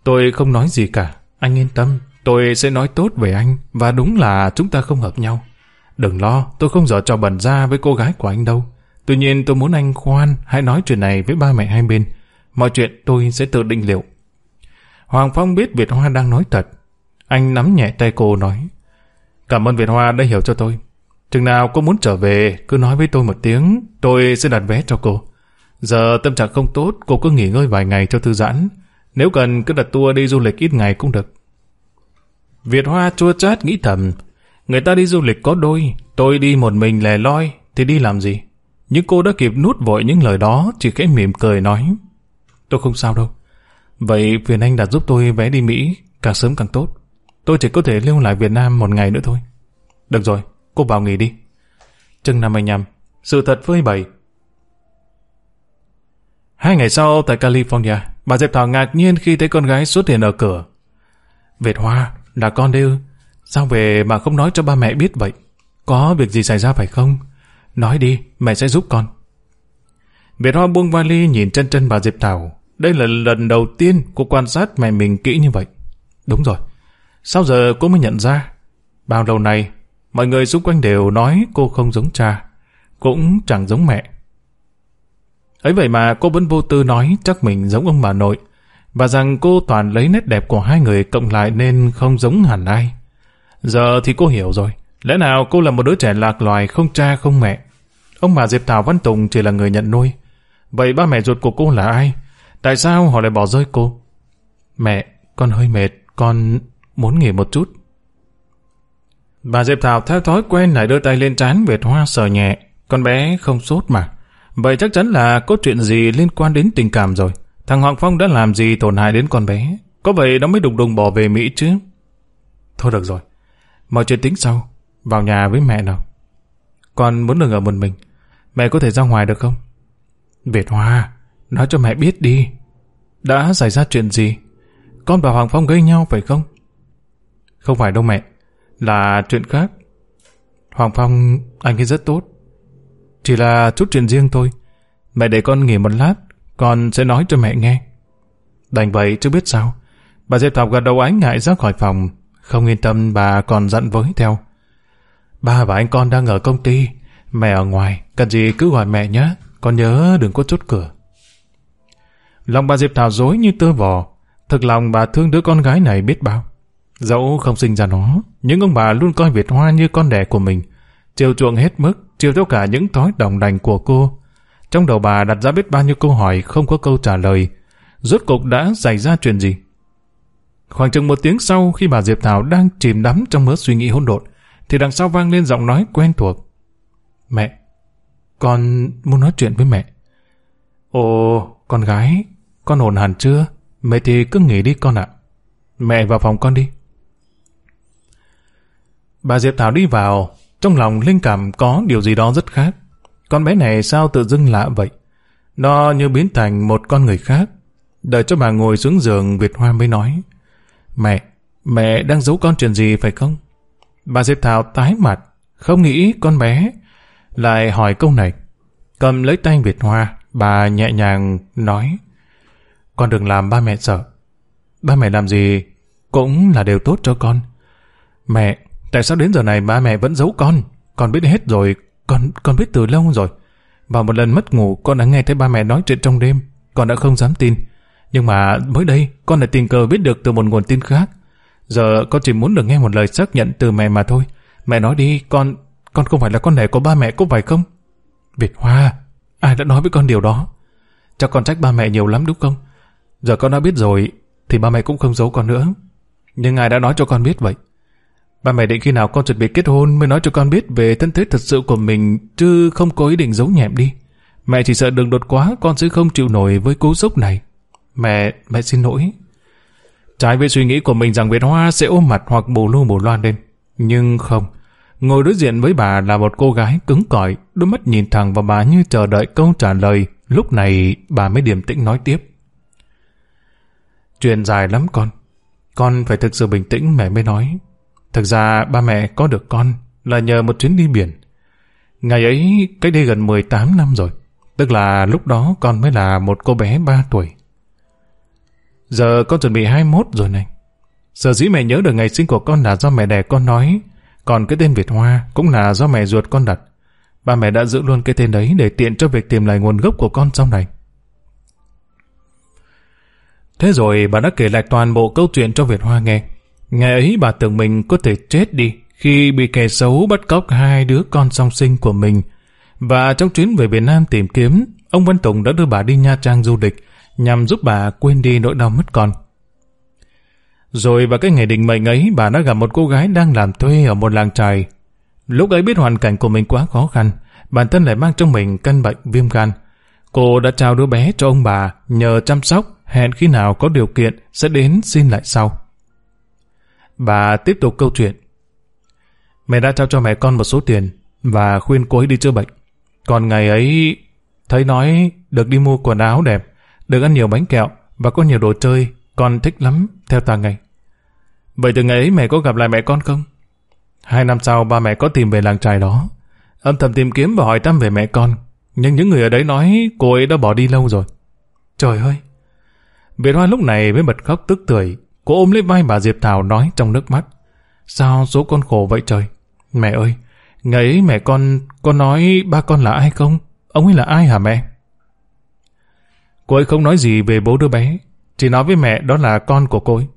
Tôi không nói gì cả. Anh yên tâm. Tôi sẽ nói tốt về anh. Và đúng là chúng ta không hợp nhau. Đừng lo, tôi không dở trò bẩn ra với cô gái của anh đâu. Tuy nhiên tôi muốn anh khoan, hãy nói chuyện này với ba mẹ hai bên. Mọi chuyện tôi sẽ tự định liệu. Hoàng Phong biết Việt Hoa đang nói thật. Anh nắm nhẹ tay cô nói. Cảm ơn Việt Hoa đã hiểu cho tôi. Chừng nào cô muốn trở về, cứ nói với tôi một tiếng, tôi sẽ đặt vé cho cô. Giờ tâm trạng không tốt, cô cứ nghỉ ngơi vài ngày cho thư giãn. Nếu cần cứ đặt tour đi du lịch ít ngày cũng được. Việt Hoa chua chát nghĩ thầm, Người ta đi du lịch có đôi, tôi đi một mình lè loi, thì đi làm gì? Nhưng cô đã kịp nút vội những lời đó, chỉ khẽ mỉm cười nói. Tôi không sao đâu. Vậy phiền anh đặt giúp tôi vé đi Mỹ, càng sớm càng tốt. Tôi chỉ có thể lưu lại Việt Nam một ngày nữa thôi. Được rồi, cô vào nghỉ đi. Trưng 55 Sự thật phơi bày Hai ngày sau tại California, bà Diệp Thảo ngạc nhiên khi thấy con gái xuất hiện ở cửa. Việt Hoa, là con đây ư? Sao về mà không nói cho ba mẹ biết vậy? Có việc gì xảy ra phải không? Nói đi, mẹ sẽ giúp con. Việt Hoa buông vali nhìn chân chân bà Diệp Thảo. Đây là lần đầu tiên cô quan sát mẹ mình kỹ như vậy. Đúng rồi. Sao giờ cô mới nhận ra? Bao lâu nay, mọi người xung quanh đều nói cô không giống cha. Cũng chẳng giống mẹ ấy vậy mà cô vẫn vô tư nói chắc mình giống ông bà nội. và rằng cô toàn lấy nét đẹp của hai người cộng lại nên không giống hẳn ai. Giờ thì cô hiểu rồi, lẽ nào cô là một đứa trẻ lạc loài không cha không mẹ. Ông bà Diệp Thảo Văn Tùng chỉ là người nhận nuôi. Vậy ba mẹ ruột của cô là ai? Tại sao họ lại bỏ rơi cô? Mẹ, con hơi mệt, con muốn nghỉ một chút. Bà Diệp Thảo theo thói quen lại đưa tay lên trán Việt Hoa sờ nhẹ. Con bé không sốt mà. Vậy chắc chắn là có chuyện gì liên quan đến tình cảm rồi. Thằng Hoàng Phong đã làm gì tổn hại đến con bé. Có vậy nó mới đùng đùng bỏ về Mỹ chứ. Thôi được rồi. Mọi chuyện tính sau. Vào nhà với mẹ nào. Con muốn đừng ở một mình. Mẹ có thể ra ngoài được không? Việt Hoa, nói cho mẹ biết đi. Đã xảy ra chuyện gì? Con và Hoàng Phong gây nhau phải không? Không phải đâu mẹ. Là chuyện khác. Hoàng Phong, anh ấy rất tốt. Chỉ là chút chuyện riêng thôi. Mẹ để con nghỉ một lát, con sẽ nói cho mẹ nghe. Đành vậy chứ biết sao. Bà Diệp Thảo gật đầu ánh ngại ra khỏi phòng. Không yên tâm bà còn dặn với theo. Ba và anh con đang ở công ty. Mẹ ở ngoài, cần gì cứ gọi mẹ nhé. Con nhớ đừng có chốt cửa. Lòng bà Diệp Thảo dối như tơ vò. Thực lòng bà thương đứa con gái này biết bao. Dẫu không sinh ra nó, những ông bà luôn coi Việt Hoa như con đẻ của mình. Chiều chuộng hết mức, chiều theo cả những thói đồng đành của cô. Trong đầu bà đặt ra biết bao nhiêu câu hỏi không có câu trả lời. Rốt cục đã xảy ra chuyện gì? Khoảng chừng một tiếng sau khi bà Diệp Thảo đang chìm đắm trong mớ suy nghĩ hỗn độn, thì đằng sau vang lên giọng nói quen thuộc. Mẹ, con muốn nói chuyện với mẹ. Ồ, con gái, con ổn hẳn chưa? Mẹ thì cứ nghỉ đi con ạ. Mẹ vào phòng con đi. Bà Diệp Thảo đi vào, trong lòng linh cảm có điều gì đó rất khác. Con bé này sao tự dưng lạ vậy? Nó như biến thành một con người khác. Đợi cho bà ngồi xuống giường Việt Hoa mới nói. Mẹ, mẹ đang giấu con chuyện gì phải không? Bà Diệp Thảo tái mặt, không nghĩ con bé lại hỏi câu này. Cầm lấy tay Việt Hoa, bà nhẹ nhàng nói. Con đừng làm ba mẹ sợ. Ba mẹ làm gì cũng là đều tốt cho con. Mẹ, tại sao đến giờ này ba mẹ vẫn giấu con? Con biết hết rồi, con con biết từ lâu rồi. Và một lần mất ngủ con đã nghe thấy ba mẹ nói chuyện trong đêm, con đã không dám tin. Nhưng mà mới đây con lại tình cờ biết được từ một nguồn tin khác. Giờ con chỉ muốn được nghe một lời xác nhận từ mẹ mà thôi. Mẹ nói đi, con con không phải là con đẻ của ba mẹ có phải không? Việt Hoa, ai đã nói với con điều đó? Chắc con trách ba mẹ nhiều lắm đúng không? Giờ con đã biết rồi, thì ba mẹ cũng không giấu con nữa. Nhưng ai đã nói cho con biết vậy? Ba mẹ định khi nào con chuẩn bị kết hôn mới nói cho con biết về thân thế thật sự của mình, chứ không có ý định giấu nhẹm đi. Mẹ chỉ sợ đường đột quá, con sẽ không chịu nổi với cú sốc này. Mẹ, mẹ xin lỗi. Trái với suy nghĩ của mình rằng Việt Hoa sẽ ôm mặt hoặc bù lu bù loan lên. Nhưng không, ngồi đối diện với bà là một cô gái cứng cỏi, đôi mắt nhìn thẳng vào bà như chờ đợi câu trả lời. Lúc này bà mới điềm tĩnh nói tiếp. Chuyện dài lắm con. Con phải thực sự bình tĩnh mẹ mới nói. Thực ra ba mẹ có được con là nhờ một chuyến đi biển. Ngày ấy cách đây gần 18 năm rồi. Tức là lúc đó con mới là một cô bé 3 tuổi. Giờ con chuẩn bị 21 rồi này. Giờ dĩ mẹ nhớ được ngày sinh của con là do mẹ đẻ con nói, còn cái tên Việt Hoa cũng là do mẹ ruột con đặt. Ba mẹ đã giữ luôn cái tên đấy để tiện cho việc tìm lại nguồn gốc của con sau này. Thế rồi bà đã kể lại toàn bộ câu chuyện cho Việt Hoa nghe. Ngày ấy bà tưởng mình có thể chết đi khi bị kẻ xấu bắt cóc hai đứa con song sinh của mình. Và trong chuyến về Việt Nam tìm kiếm, ông Văn Tùng đã đưa bà đi Nha Trang du lịch nhằm giúp bà quên đi nỗi đau mất con. Rồi vào cái ngày định mệnh ấy, bà đã gặp một cô gái đang làm thuê ở một làng trài. Lúc ấy biết hoàn cảnh của mình quá khó khăn, bản thân lại mang trong mình căn bệnh viêm gan. Cô đã trao đứa bé cho ông bà nhờ chăm sóc, hẹn khi nào có điều kiện sẽ đến xin lại sau và tiếp tục câu chuyện. Mẹ đã trao cho mẹ con một số tiền và khuyên cô ấy đi chữa bệnh. Còn ngày ấy, thấy nói được đi mua quần áo đẹp, được ăn nhiều bánh kẹo và có nhiều đồ chơi, con thích lắm theo tà ngày. Vậy từ ngày ấy mẹ có gặp lại mẹ con không? Hai năm sau ba mẹ có tìm về làng trài đó. Âm thầm tìm kiếm và hỏi thăm về mẹ con. Nhưng những người ở đấy nói cô ấy đã bỏ đi lâu rồi. Trời ơi! Việt Hoa lúc này mới bật khóc tức tưởi. Cô ôm lấy vai bà Diệp Thảo nói trong nước mắt. Sao số con khổ vậy trời? Mẹ ơi! Ngày ấy mẹ con, con nói ba con là ai không? Ông ấy là ai hả mẹ? Cô ấy không nói gì về bố đứa bé. chỉ nói với mẹ đó là con của cô ấy.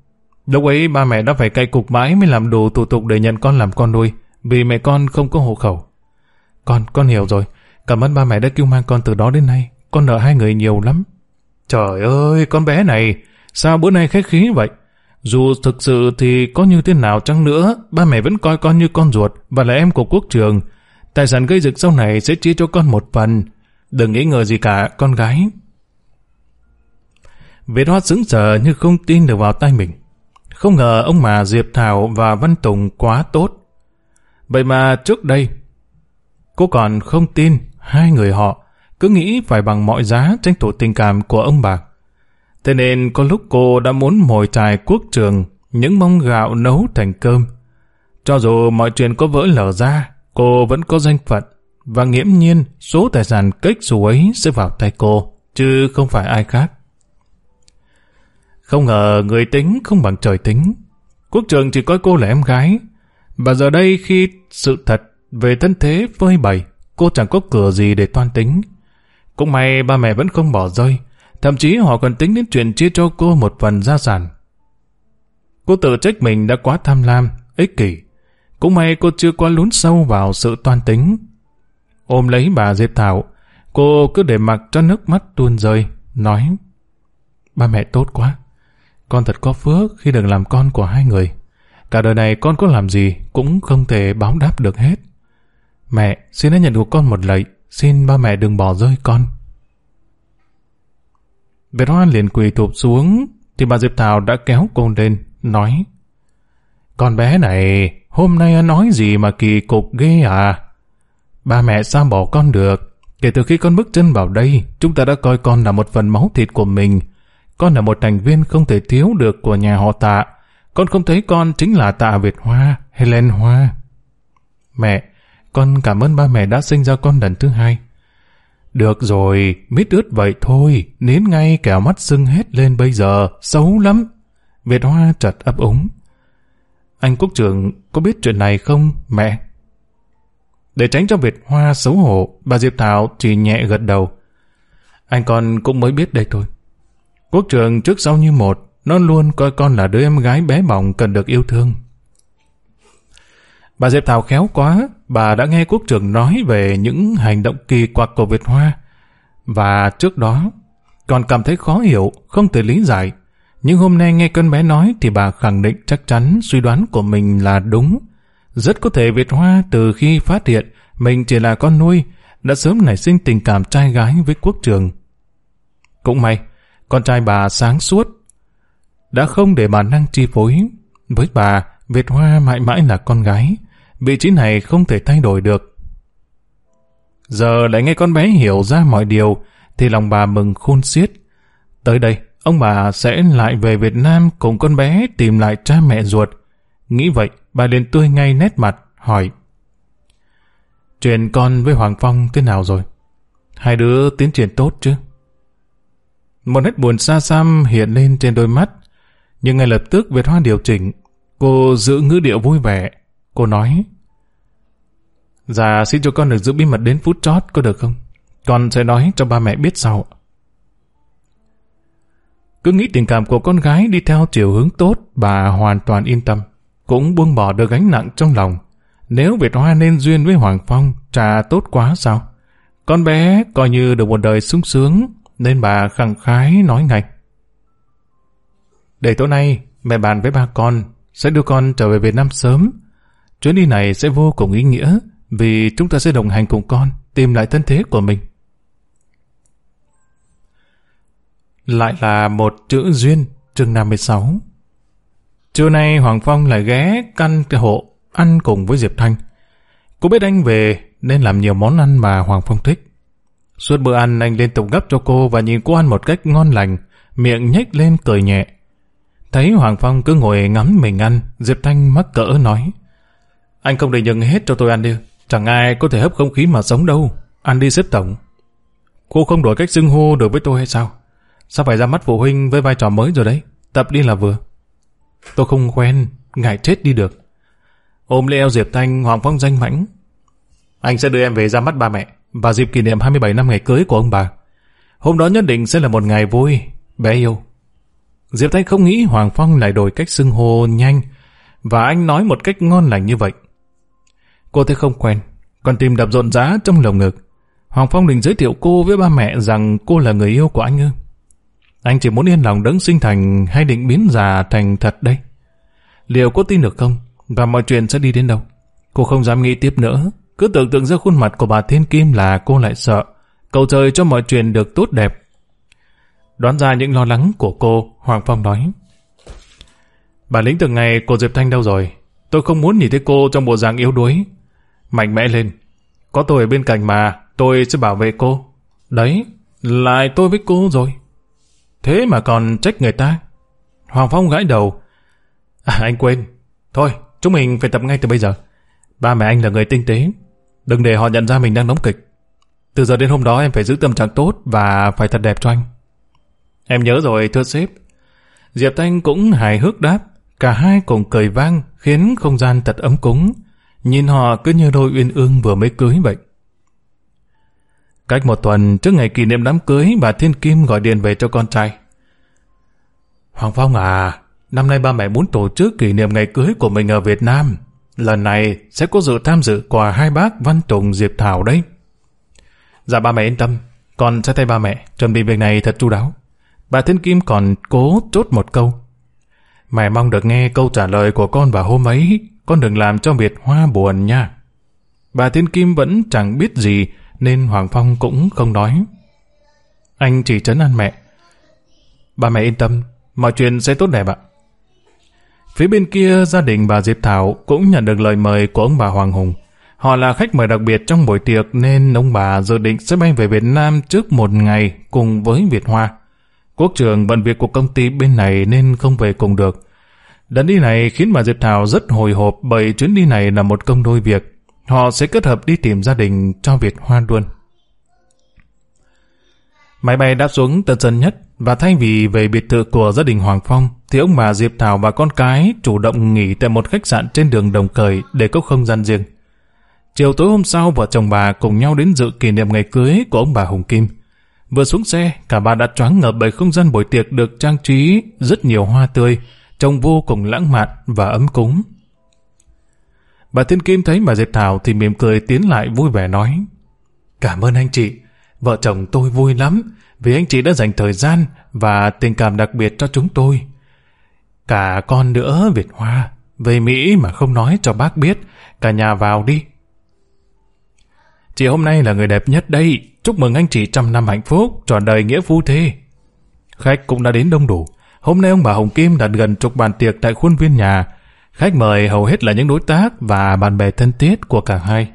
Lúc ấy ba mẹ đã phải cay cục mãi mới làm đủ thủ tục để nhận con làm con nuôi, vì mẹ con không có hộ khẩu. Con, con hiểu rồi. Cảm ơn ba mẹ đã cứu mang con từ đó đến nay. Con nợ hai người nhiều lắm. Trời ơi, con bé này, sao bữa nay khách khí vậy? Dù thực sự thì có như thế nào chăng nữa, ba mẹ vẫn coi con như con ruột và là em của quốc trường. Tài sản gây dựng sau này sẽ chia cho con một phần. Đừng nghĩ ngờ gì cả, con gái. Việt Hoa sững sờ như không tin được vào tay mình. Không ngờ ông mà Diệp Thảo và Văn Tùng quá tốt. Vậy mà trước đây, cô còn không tin hai người họ cứ nghĩ phải bằng mọi giá tranh thủ tình cảm của ông bà. Thế nên có lúc cô đã muốn mồi trài quốc trường những mong gạo nấu thành cơm. Cho dù mọi chuyện có vỡ lở ra, cô vẫn có danh phận và nghiễm nhiên số tài sản cách xù ấy sẽ vào tay cô, chứ không phải ai khác. Không ngờ người tính không bằng trời tính. Quốc trường chỉ coi cô là em gái. Và giờ đây khi sự thật về thân thế phơi bày, cô chẳng có cửa gì để toan tính. Cũng may ba mẹ vẫn không bỏ rơi, thậm chí họ còn tính đến chuyện chia cho cô một phần gia sản. Cô tự trách mình đã quá tham lam, ích kỷ. Cũng may cô chưa quá lún sâu vào sự toan tính. Ôm lấy bà Diệp Thảo, cô cứ để mặc cho nước mắt tuôn rơi, nói Ba mẹ tốt quá, con thật có phước khi được làm con của hai người. Cả đời này con có làm gì cũng không thể báo đáp được hết. Mẹ, xin hãy nhận của con một lạy, xin ba mẹ đừng bỏ rơi con. Việt Hoa liền quỳ thụp xuống, thì bà Diệp Thảo đã kéo cô lên, nói Con bé này, hôm nay nói gì mà kỳ cục ghê à? Ba mẹ sao bỏ con được? Kể từ khi con bước chân vào đây, chúng ta đã coi con là một phần máu thịt của mình, con là một thành viên không thể thiếu được của nhà họ tạ. Con không thấy con chính là tạ Việt Hoa, Helen Hoa. Mẹ, con cảm ơn ba mẹ đã sinh ra con lần thứ hai. Được rồi, mít ướt vậy thôi, nến ngay kẻo mắt sưng hết lên bây giờ, xấu lắm. Việt Hoa chật ấp úng. Anh quốc trưởng có biết chuyện này không, mẹ? Để tránh cho Việt Hoa xấu hổ, bà Diệp Thảo chỉ nhẹ gật đầu. Anh con cũng mới biết đây thôi. Quốc trường trước sau như một, nó luôn coi con là đứa em gái bé bỏng cần được yêu thương. Bà Diệp Thảo khéo quá, bà đã nghe quốc trưởng nói về những hành động kỳ quặc của Việt Hoa. Và trước đó, còn cảm thấy khó hiểu, không thể lý giải. Nhưng hôm nay nghe con bé nói thì bà khẳng định chắc chắn suy đoán của mình là đúng. Rất có thể Việt Hoa từ khi phát hiện mình chỉ là con nuôi, đã sớm nảy sinh tình cảm trai gái với quốc trường. Cũng may, con trai bà sáng suốt, đã không để bà năng chi phối. Với bà, Việt Hoa mãi mãi là con gái, vị trí này không thể thay đổi được. Giờ lại nghe con bé hiểu ra mọi điều, thì lòng bà mừng khôn xiết. Tới đây, ông bà sẽ lại về Việt Nam cùng con bé tìm lại cha mẹ ruột. Nghĩ vậy, bà liền tươi ngay nét mặt, hỏi. Chuyện con với Hoàng Phong thế nào rồi? Hai đứa tiến triển tốt chứ? Một nét buồn xa xăm hiện lên trên đôi mắt. Nhưng ngay lập tức Việt Hoa điều chỉnh. Cô giữ ngữ điệu vui vẻ. Cô nói. Dạ xin cho con được giữ bí mật đến phút chót có được không? Con sẽ nói cho ba mẹ biết sau. Cứ nghĩ tình cảm của con gái đi theo chiều hướng tốt, bà hoàn toàn yên tâm. Cũng buông bỏ được gánh nặng trong lòng. Nếu Việt Hoa nên duyên với Hoàng Phong, trà tốt quá sao? Con bé coi như được một đời sung sướng, nên bà khẳng khái nói ngay. Để tối nay, mẹ bàn với ba con, sẽ đưa con trở về Việt Nam sớm. Chuyến đi này sẽ vô cùng ý nghĩa, vì chúng ta sẽ đồng hành cùng con, tìm lại thân thế của mình. Lại là một chữ duyên, chương 56. Trưa nay Hoàng Phong lại ghé căn hộ, ăn cùng với Diệp Thanh. Cô biết anh về nên làm nhiều món ăn mà Hoàng Phong thích. Suốt bữa ăn anh liên tục gấp cho cô và nhìn cô ăn một cách ngon lành, miệng nhếch lên cười nhẹ. Thấy Hoàng Phong cứ ngồi ngắm mình ăn, Diệp Thanh mắc cỡ nói. Anh không định nhận hết cho tôi ăn đi, chẳng ai có thể hấp không khí mà sống đâu, ăn đi xếp tổng. Cô không đổi cách xưng hô được với tôi hay sao? Sao phải ra mắt phụ huynh với vai trò mới rồi đấy, tập đi là vừa. Tôi không quen, ngại chết đi được. Ôm lấy eo Diệp Thanh, Hoàng Phong danh mãnh. Anh sẽ đưa em về ra mắt ba mẹ và dịp kỷ niệm 27 năm ngày cưới của ông bà. Hôm đó nhất định sẽ là một ngày vui, bé yêu. Diệp Thanh không nghĩ Hoàng Phong lại đổi cách xưng hô nhanh và anh nói một cách ngon lành như vậy. Cô thấy không quen, còn tìm đập rộn rã trong lồng ngực. Hoàng Phong định giới thiệu cô với ba mẹ rằng cô là người yêu của anh ư. Anh chỉ muốn yên lòng đấng sinh thành hay định biến già thành thật đây. Liệu cô tin được không? Và mọi chuyện sẽ đi đến đâu? Cô không dám nghĩ tiếp nữa. Cứ tưởng tượng ra khuôn mặt của bà Thiên Kim là cô lại sợ. Cầu trời cho mọi chuyện được tốt đẹp. Đoán ra những lo lắng của cô, Hoàng Phong nói. Bà lính từng ngày cô Diệp Thanh đâu rồi? Tôi không muốn nhìn thấy cô trong bộ dạng yếu đuối. Mạnh mẽ lên. Có tôi ở bên cạnh mà, tôi sẽ bảo vệ cô. Đấy, lại tôi với cô rồi. Thế mà còn trách người ta. Hoàng Phong gãi đầu. À, anh quên. Thôi, chúng mình phải tập ngay từ bây giờ. Ba mẹ anh là người tinh tế. Đừng để họ nhận ra mình đang đóng kịch. Từ giờ đến hôm đó em phải giữ tâm trạng tốt và phải thật đẹp cho anh. Em nhớ rồi, thưa sếp. Diệp Thanh cũng hài hước đáp. Cả hai cùng cười vang, khiến không gian thật ấm cúng. Nhìn họ cứ như đôi uyên ương vừa mới cưới vậy. Cách một tuần trước ngày kỷ niệm đám cưới, bà Thiên Kim gọi điện về cho con trai. Hoàng Phong à, năm nay ba mẹ muốn tổ chức kỷ niệm ngày cưới của mình ở Việt Nam. Lần này sẽ có sự tham dự của hai bác Văn Tùng Diệp Thảo đấy. Dạ ba mẹ yên tâm, con sẽ thay ba mẹ chuẩn bị việc này thật chu đáo. Bà Thiên Kim còn cố chốt một câu. Mẹ mong được nghe câu trả lời của con vào hôm ấy, con đừng làm cho Việt Hoa buồn nha. Bà Thiên Kim vẫn chẳng biết gì, nên Hoàng Phong cũng không nói. Anh chỉ trấn an mẹ. Bà mẹ yên tâm, mọi chuyện sẽ tốt đẹp ạ. Phía bên kia, gia đình bà Diệp Thảo cũng nhận được lời mời của ông bà Hoàng Hùng. Họ là khách mời đặc biệt trong buổi tiệc nên ông bà dự định sẽ bay về Việt Nam trước một ngày cùng với Việt Hoa. Quốc trường bận việc của công ty bên này nên không về cùng được. Lần đi này khiến bà Diệp Thảo rất hồi hộp bởi chuyến đi này là một công đôi việc. Họ sẽ kết hợp đi tìm gia đình cho Việt Hoa luôn. Máy bay đáp xuống Tân Sơn Nhất và thay vì về biệt thự của gia đình Hoàng Phong thì ông bà Diệp Thảo và con cái chủ động nghỉ tại một khách sạn trên đường Đồng Cởi để có không gian riêng. Chiều tối hôm sau vợ chồng bà cùng nhau đến dự kỷ niệm ngày cưới của ông bà Hùng Kim. Vừa xuống xe, cả ba đã choáng ngợp bởi không gian buổi tiệc được trang trí rất nhiều hoa tươi, trông vô cùng lãng mạn và ấm cúng. Bà Thiên Kim thấy bà Diệp Thảo thì mỉm cười tiến lại vui vẻ nói Cảm ơn anh chị, vợ chồng tôi vui lắm vì anh chị đã dành thời gian và tình cảm đặc biệt cho chúng tôi. Cả con nữa Việt Hoa, về Mỹ mà không nói cho bác biết, cả nhà vào đi. Chị hôm nay là người đẹp nhất đây, chúc mừng anh chị trăm năm hạnh phúc, trọn đời nghĩa phu thê. Khách cũng đã đến đông đủ, hôm nay ông bà Hồng Kim đặt gần chục bàn tiệc tại khuôn viên nhà, Khách mời hầu hết là những đối tác và bạn bè thân thiết của cả hai.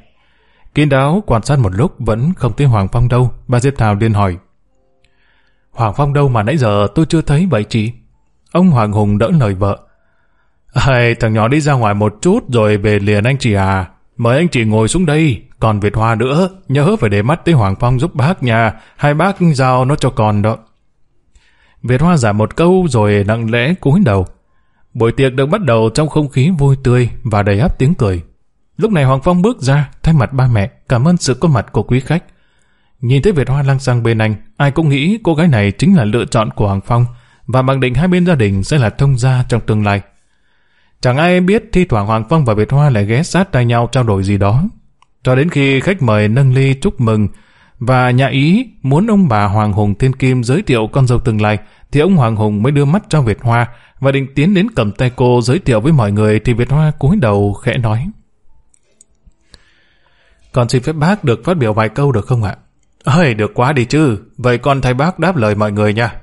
Kín đáo quan sát một lúc vẫn không thấy Hoàng Phong đâu, bà Diệp Thảo liên hỏi. Hoàng Phong đâu mà nãy giờ tôi chưa thấy vậy chị? Ông Hoàng Hùng đỡ lời vợ. Hay, thằng nhỏ đi ra ngoài một chút rồi về liền anh chị à. Mời anh chị ngồi xuống đây, còn Việt Hoa nữa, nhớ phải để mắt tới Hoàng Phong giúp bác nhà, hai bác giao nó cho con đó. Việt Hoa giả một câu rồi nặng lẽ cúi đầu. Buổi tiệc được bắt đầu trong không khí vui tươi và đầy áp tiếng cười. Lúc này Hoàng Phong bước ra, thay mặt ba mẹ, cảm ơn sự có mặt của quý khách. Nhìn thấy Việt Hoa lăng sang bên anh, ai cũng nghĩ cô gái này chính là lựa chọn của Hoàng Phong và mặc định hai bên gia đình sẽ là thông gia trong tương lai. Chẳng ai biết thi thoảng Hoàng Phong và Việt Hoa lại ghé sát tay nhau trao đổi gì đó. Cho đến khi khách mời nâng ly chúc mừng và nhà ý muốn ông bà Hoàng Hùng Thiên Kim giới thiệu con dâu tương lai thì ông Hoàng Hùng mới đưa mắt cho Việt Hoa và định tiến đến cầm tay cô giới thiệu với mọi người thì Việt Hoa cúi đầu khẽ nói. Con xin phép bác được phát biểu vài câu được không ạ? Ơi, được quá đi chứ. Vậy con thay bác đáp lời mọi người nha.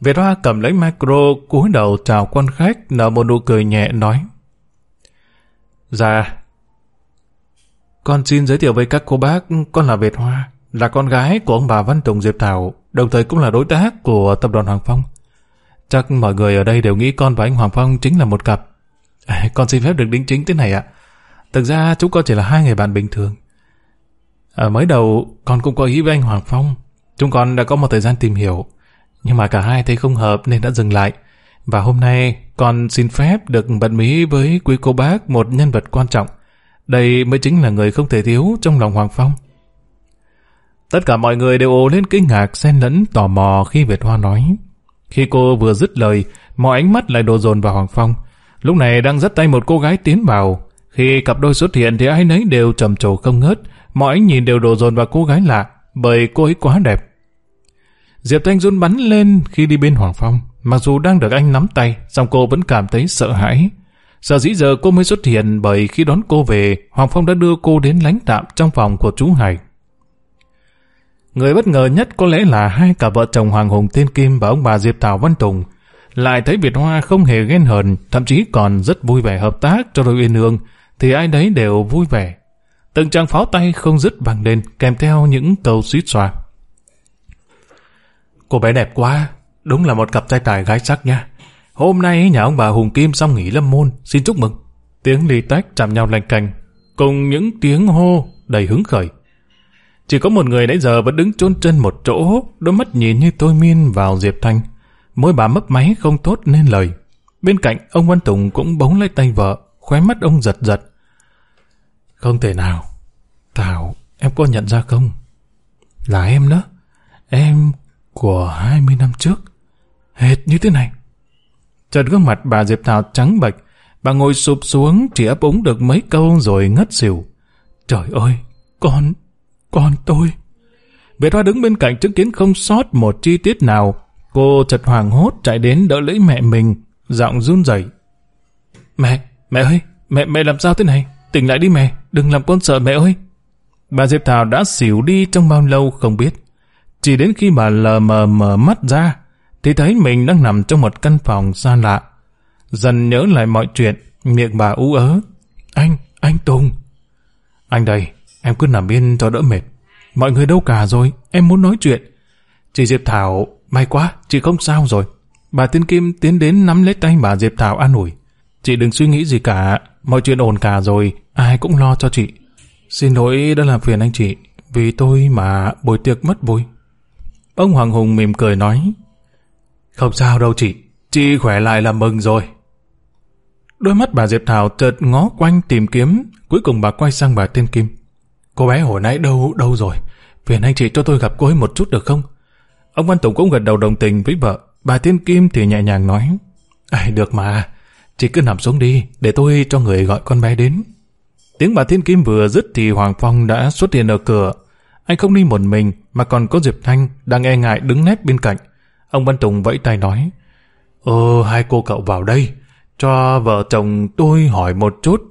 Việt Hoa cầm lấy micro, cúi đầu chào quan khách, nở một nụ cười nhẹ nói. Dạ. Con xin giới thiệu với các cô bác, con là Việt Hoa, là con gái của ông bà Văn Tùng Diệp Thảo, đồng thời cũng là đối tác của tập đoàn Hoàng Phong. Chắc mọi người ở đây đều nghĩ con và anh Hoàng Phong chính là một cặp. À, con xin phép được đính chính thế này ạ. Thực ra chúng con chỉ là hai người bạn bình thường. Ở mới đầu, con cũng có ý với anh Hoàng Phong. Chúng con đã có một thời gian tìm hiểu. Nhưng mà cả hai thấy không hợp nên đã dừng lại. Và hôm nay, con xin phép được bận mí với quý cô bác một nhân vật quan trọng. Đây mới chính là người không thể thiếu trong lòng Hoàng Phong. Tất cả mọi người đều ồ lên kinh ngạc xen lẫn tò mò khi Việt Hoa nói. Khi cô vừa dứt lời, mọi ánh mắt lại đổ dồn vào Hoàng Phong. Lúc này đang dắt tay một cô gái tiến vào. Khi cặp đôi xuất hiện thì ai nấy đều trầm trồ không ngớt. Mọi ánh nhìn đều đổ dồn vào cô gái lạ, bởi cô ấy quá đẹp. Diệp Thanh run bắn lên khi đi bên Hoàng Phong. Mặc dù đang được anh nắm tay, song cô vẫn cảm thấy sợ hãi. Sợ dĩ giờ cô mới xuất hiện bởi khi đón cô về, Hoàng Phong đã đưa cô đến lánh tạm trong phòng của chú Hải. Người bất ngờ nhất có lẽ là hai cả vợ chồng Hoàng Hùng Tiên Kim và ông bà Diệp Thảo Văn Tùng. Lại thấy Việt Hoa không hề ghen hờn, thậm chí còn rất vui vẻ hợp tác cho đôi uyên ương, thì ai đấy đều vui vẻ. Từng trang pháo tay không dứt vang lên kèm theo những câu suýt xoa. Cô bé đẹp quá, đúng là một cặp trai tài gái sắc nha. Hôm nay nhà ông bà Hùng Kim xong nghỉ lâm môn, xin chúc mừng. Tiếng ly tách chạm nhau lành cành, cùng những tiếng hô đầy hứng khởi. Chỉ có một người nãy giờ vẫn đứng chôn chân một chỗ, đôi mắt nhìn như tôi miên vào Diệp Thanh. Môi bà mấp máy không tốt nên lời. Bên cạnh, ông Văn Tùng cũng bóng lấy tay vợ, khóe mắt ông giật giật. Không thể nào. Thảo, em có nhận ra không? Là em đó. Em của 20 năm trước. Hệt như thế này. Chợt gương mặt bà Diệp Thảo trắng bệch, bà ngồi sụp xuống chỉ ấp úng được mấy câu rồi ngất xỉu. Trời ơi, con, con tôi. Việt Hoa đứng bên cạnh chứng kiến không sót một chi tiết nào. Cô chợt hoàng hốt chạy đến đỡ lấy mẹ mình, giọng run rẩy. Mẹ, mẹ ơi, mẹ mẹ làm sao thế này? Tỉnh lại đi mẹ, đừng làm con sợ mẹ ơi. Bà Diệp Thảo đã xỉu đi trong bao lâu không biết. Chỉ đến khi bà lờ mờ mở mắt ra, thì thấy mình đang nằm trong một căn phòng xa lạ. Dần nhớ lại mọi chuyện, miệng bà ú ớ. Anh, anh Tùng. Anh đây, em cứ nằm yên cho đỡ mệt. Mọi người đâu cả rồi, em muốn nói chuyện. Chị Diệp Thảo, may quá, chị không sao rồi. Bà Tiên Kim tiến đến nắm lấy tay bà Diệp Thảo an ủi. Chị đừng suy nghĩ gì cả, mọi chuyện ổn cả rồi, ai cũng lo cho chị. Xin lỗi đã làm phiền anh chị, vì tôi mà buổi tiệc mất vui. Ông Hoàng Hùng mỉm cười nói, không sao đâu chị, chị khỏe lại là mừng rồi. Đôi mắt bà Diệp Thảo chợt ngó quanh tìm kiếm, cuối cùng bà quay sang bà Tiên Kim. Cô bé hồi nãy đâu, đâu rồi? Phiền anh chị cho tôi gặp cô ấy một chút được không? Ông Văn Tùng cũng gật đầu đồng tình với vợ. Bà Tiên Kim thì nhẹ nhàng nói. Ai được mà, chị cứ nằm xuống đi, để tôi cho người gọi con bé đến. Tiếng bà Thiên Kim vừa dứt thì Hoàng Phong đã xuất hiện ở cửa. Anh không đi một mình, mà còn có Diệp Thanh đang e ngại đứng nép bên cạnh. Ông Văn Tùng vẫy tay nói, Ờ, hai cô cậu vào đây, cho vợ chồng tôi hỏi một chút.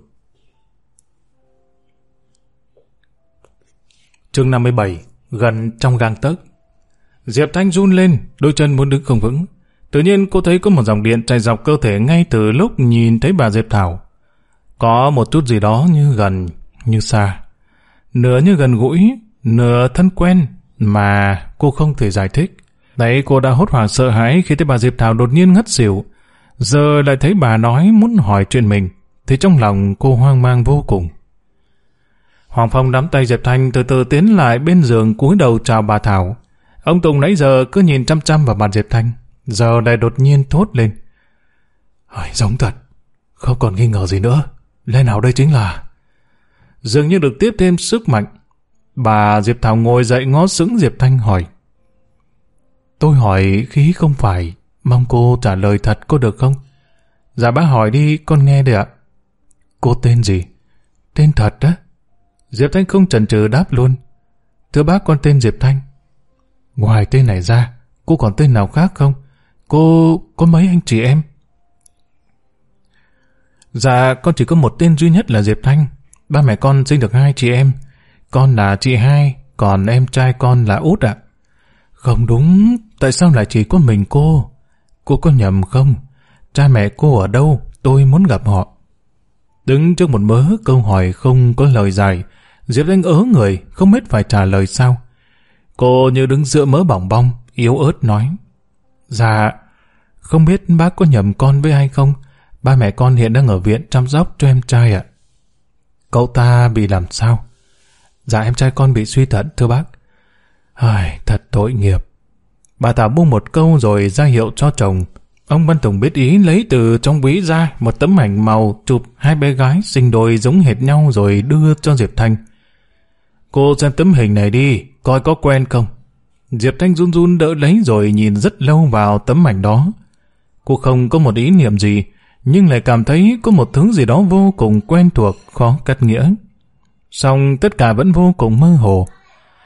Chương 57, gần trong gang tấc. Diệp Thanh run lên, đôi chân muốn đứng không vững. Tự nhiên cô thấy có một dòng điện chạy dọc cơ thể ngay từ lúc nhìn thấy bà Diệp Thảo. Có một chút gì đó như gần, như xa. Nửa như gần gũi, nửa thân quen, mà cô không thể giải thích. Đấy cô đã hốt hoảng sợ hãi khi thấy bà Diệp Thảo đột nhiên ngất xỉu. Giờ lại thấy bà nói muốn hỏi chuyện mình, thì trong lòng cô hoang mang vô cùng. Hoàng Phong nắm tay Diệp Thanh từ từ tiến lại bên giường cúi đầu chào bà Thảo. Ông Tùng nãy giờ cứ nhìn chăm chăm vào mặt Diệp Thanh, giờ lại đột nhiên thốt lên. Ôi, giống thật, không còn nghi ngờ gì nữa, lẽ nào đây chính là... Dường như được tiếp thêm sức mạnh, bà Diệp Thảo ngồi dậy ngó sững Diệp Thanh hỏi. Tôi hỏi khí không phải, mong cô trả lời thật có được không? Dạ bác hỏi đi, con nghe đây ạ. Cô tên gì? Tên thật á? Diệp Thanh không chần chừ đáp luôn. Thưa bác con tên Diệp Thanh. Ngoài tên này ra, cô còn tên nào khác không? Cô có mấy anh chị em? Dạ, con chỉ có một tên duy nhất là Diệp Thanh. Ba mẹ con sinh được hai chị em. Con là chị hai, còn em trai con là Út ạ. Không đúng, tại sao lại chỉ có mình cô? Cô có nhầm không? Cha mẹ cô ở đâu? Tôi muốn gặp họ. Đứng trước một mớ câu hỏi không có lời dài, Diệp Linh ớ người, không biết phải trả lời sao. Cô như đứng giữa mớ bỏng bong, yếu ớt nói. Dạ, không biết bác có nhầm con với ai không? Ba mẹ con hiện đang ở viện chăm sóc cho em trai ạ. Cậu ta bị làm sao? Dạ em trai con bị suy thận thưa bác. Ai, thật tội nghiệp. Bà Thảo buông một câu rồi ra hiệu cho chồng. Ông Văn Tùng biết ý lấy từ trong ví ra một tấm ảnh màu chụp hai bé gái sinh đôi giống hệt nhau rồi đưa cho Diệp Thanh. Cô xem tấm hình này đi, coi có quen không? Diệp Thanh run run đỡ lấy rồi nhìn rất lâu vào tấm ảnh đó. Cô không có một ý niệm gì, nhưng lại cảm thấy có một thứ gì đó vô cùng quen thuộc, khó cắt nghĩa. Xong tất cả vẫn vô cùng mơ hồ.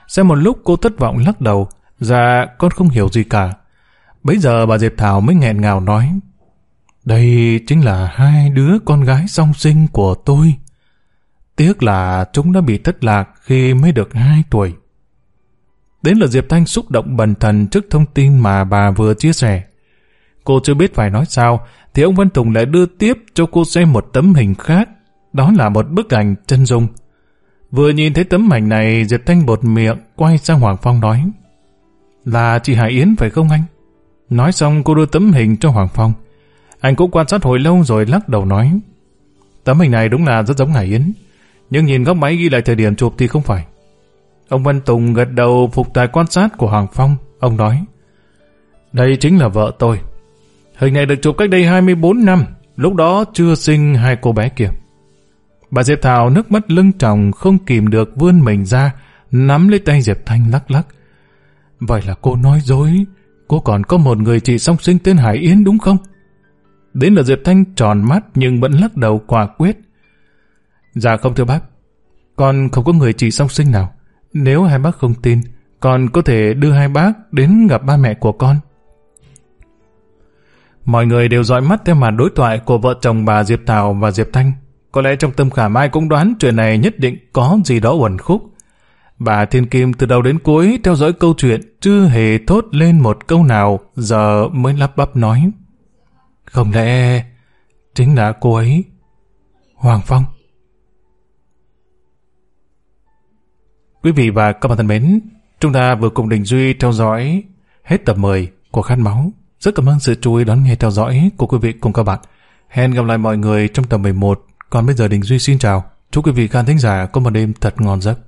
Xem một lúc cô thất vọng lắc đầu, dạ con không hiểu gì cả. Bây giờ bà Diệp Thảo mới nghẹn ngào nói, đây chính là hai đứa con gái song sinh của tôi. Tiếc là chúng đã bị thất lạc khi mới được hai tuổi. Đến là Diệp Thanh xúc động bần thần trước thông tin mà bà vừa chia sẻ. Cô chưa biết phải nói sao, thì ông Văn Tùng lại đưa tiếp cho cô xem một tấm hình khác. Đó là một bức ảnh chân dung. Vừa nhìn thấy tấm ảnh này, Diệp Thanh bột miệng, quay sang Hoàng Phong nói. Là chị Hải Yến phải không anh? Nói xong cô đưa tấm hình cho Hoàng Phong. Anh cũng quan sát hồi lâu rồi lắc đầu nói. Tấm hình này đúng là rất giống Hải Yến. Nhưng nhìn góc máy ghi lại thời điểm chụp thì không phải. Ông Văn Tùng gật đầu phục tài quan sát của Hoàng Phong. Ông nói. Đây chính là vợ tôi. Hình này được chụp cách đây 24 năm. Lúc đó chưa sinh hai cô bé kia. Bà Diệp Thảo nước mắt lưng tròng không kìm được vươn mình ra, nắm lấy tay Diệp Thanh lắc lắc. Vậy là cô nói dối, cô còn có một người chị song sinh tên Hải Yến đúng không? Đến là Diệp Thanh tròn mắt nhưng vẫn lắc đầu quả quyết. Dạ không thưa bác, con không có người chị song sinh nào. Nếu hai bác không tin, con có thể đưa hai bác đến gặp ba mẹ của con. Mọi người đều dõi mắt theo màn đối thoại của vợ chồng bà Diệp Thảo và Diệp Thanh. Có lẽ trong tâm khảm ai cũng đoán chuyện này nhất định có gì đó uẩn khúc. Bà Thiên Kim từ đầu đến cuối theo dõi câu chuyện chưa hề thốt lên một câu nào giờ mới lắp bắp nói. Không lẽ chính là cô ấy? Hoàng Phong. Quý vị và các bạn thân mến, chúng ta vừa cùng Đình Duy theo dõi hết tập 10 của Khát Máu. Rất cảm ơn sự chú ý đón nghe theo dõi của quý vị cùng các bạn. Hẹn gặp lại mọi người trong tập 11. Còn bây giờ Đình Duy xin chào. Chúc quý vị khán thính giả có một đêm thật ngon giấc.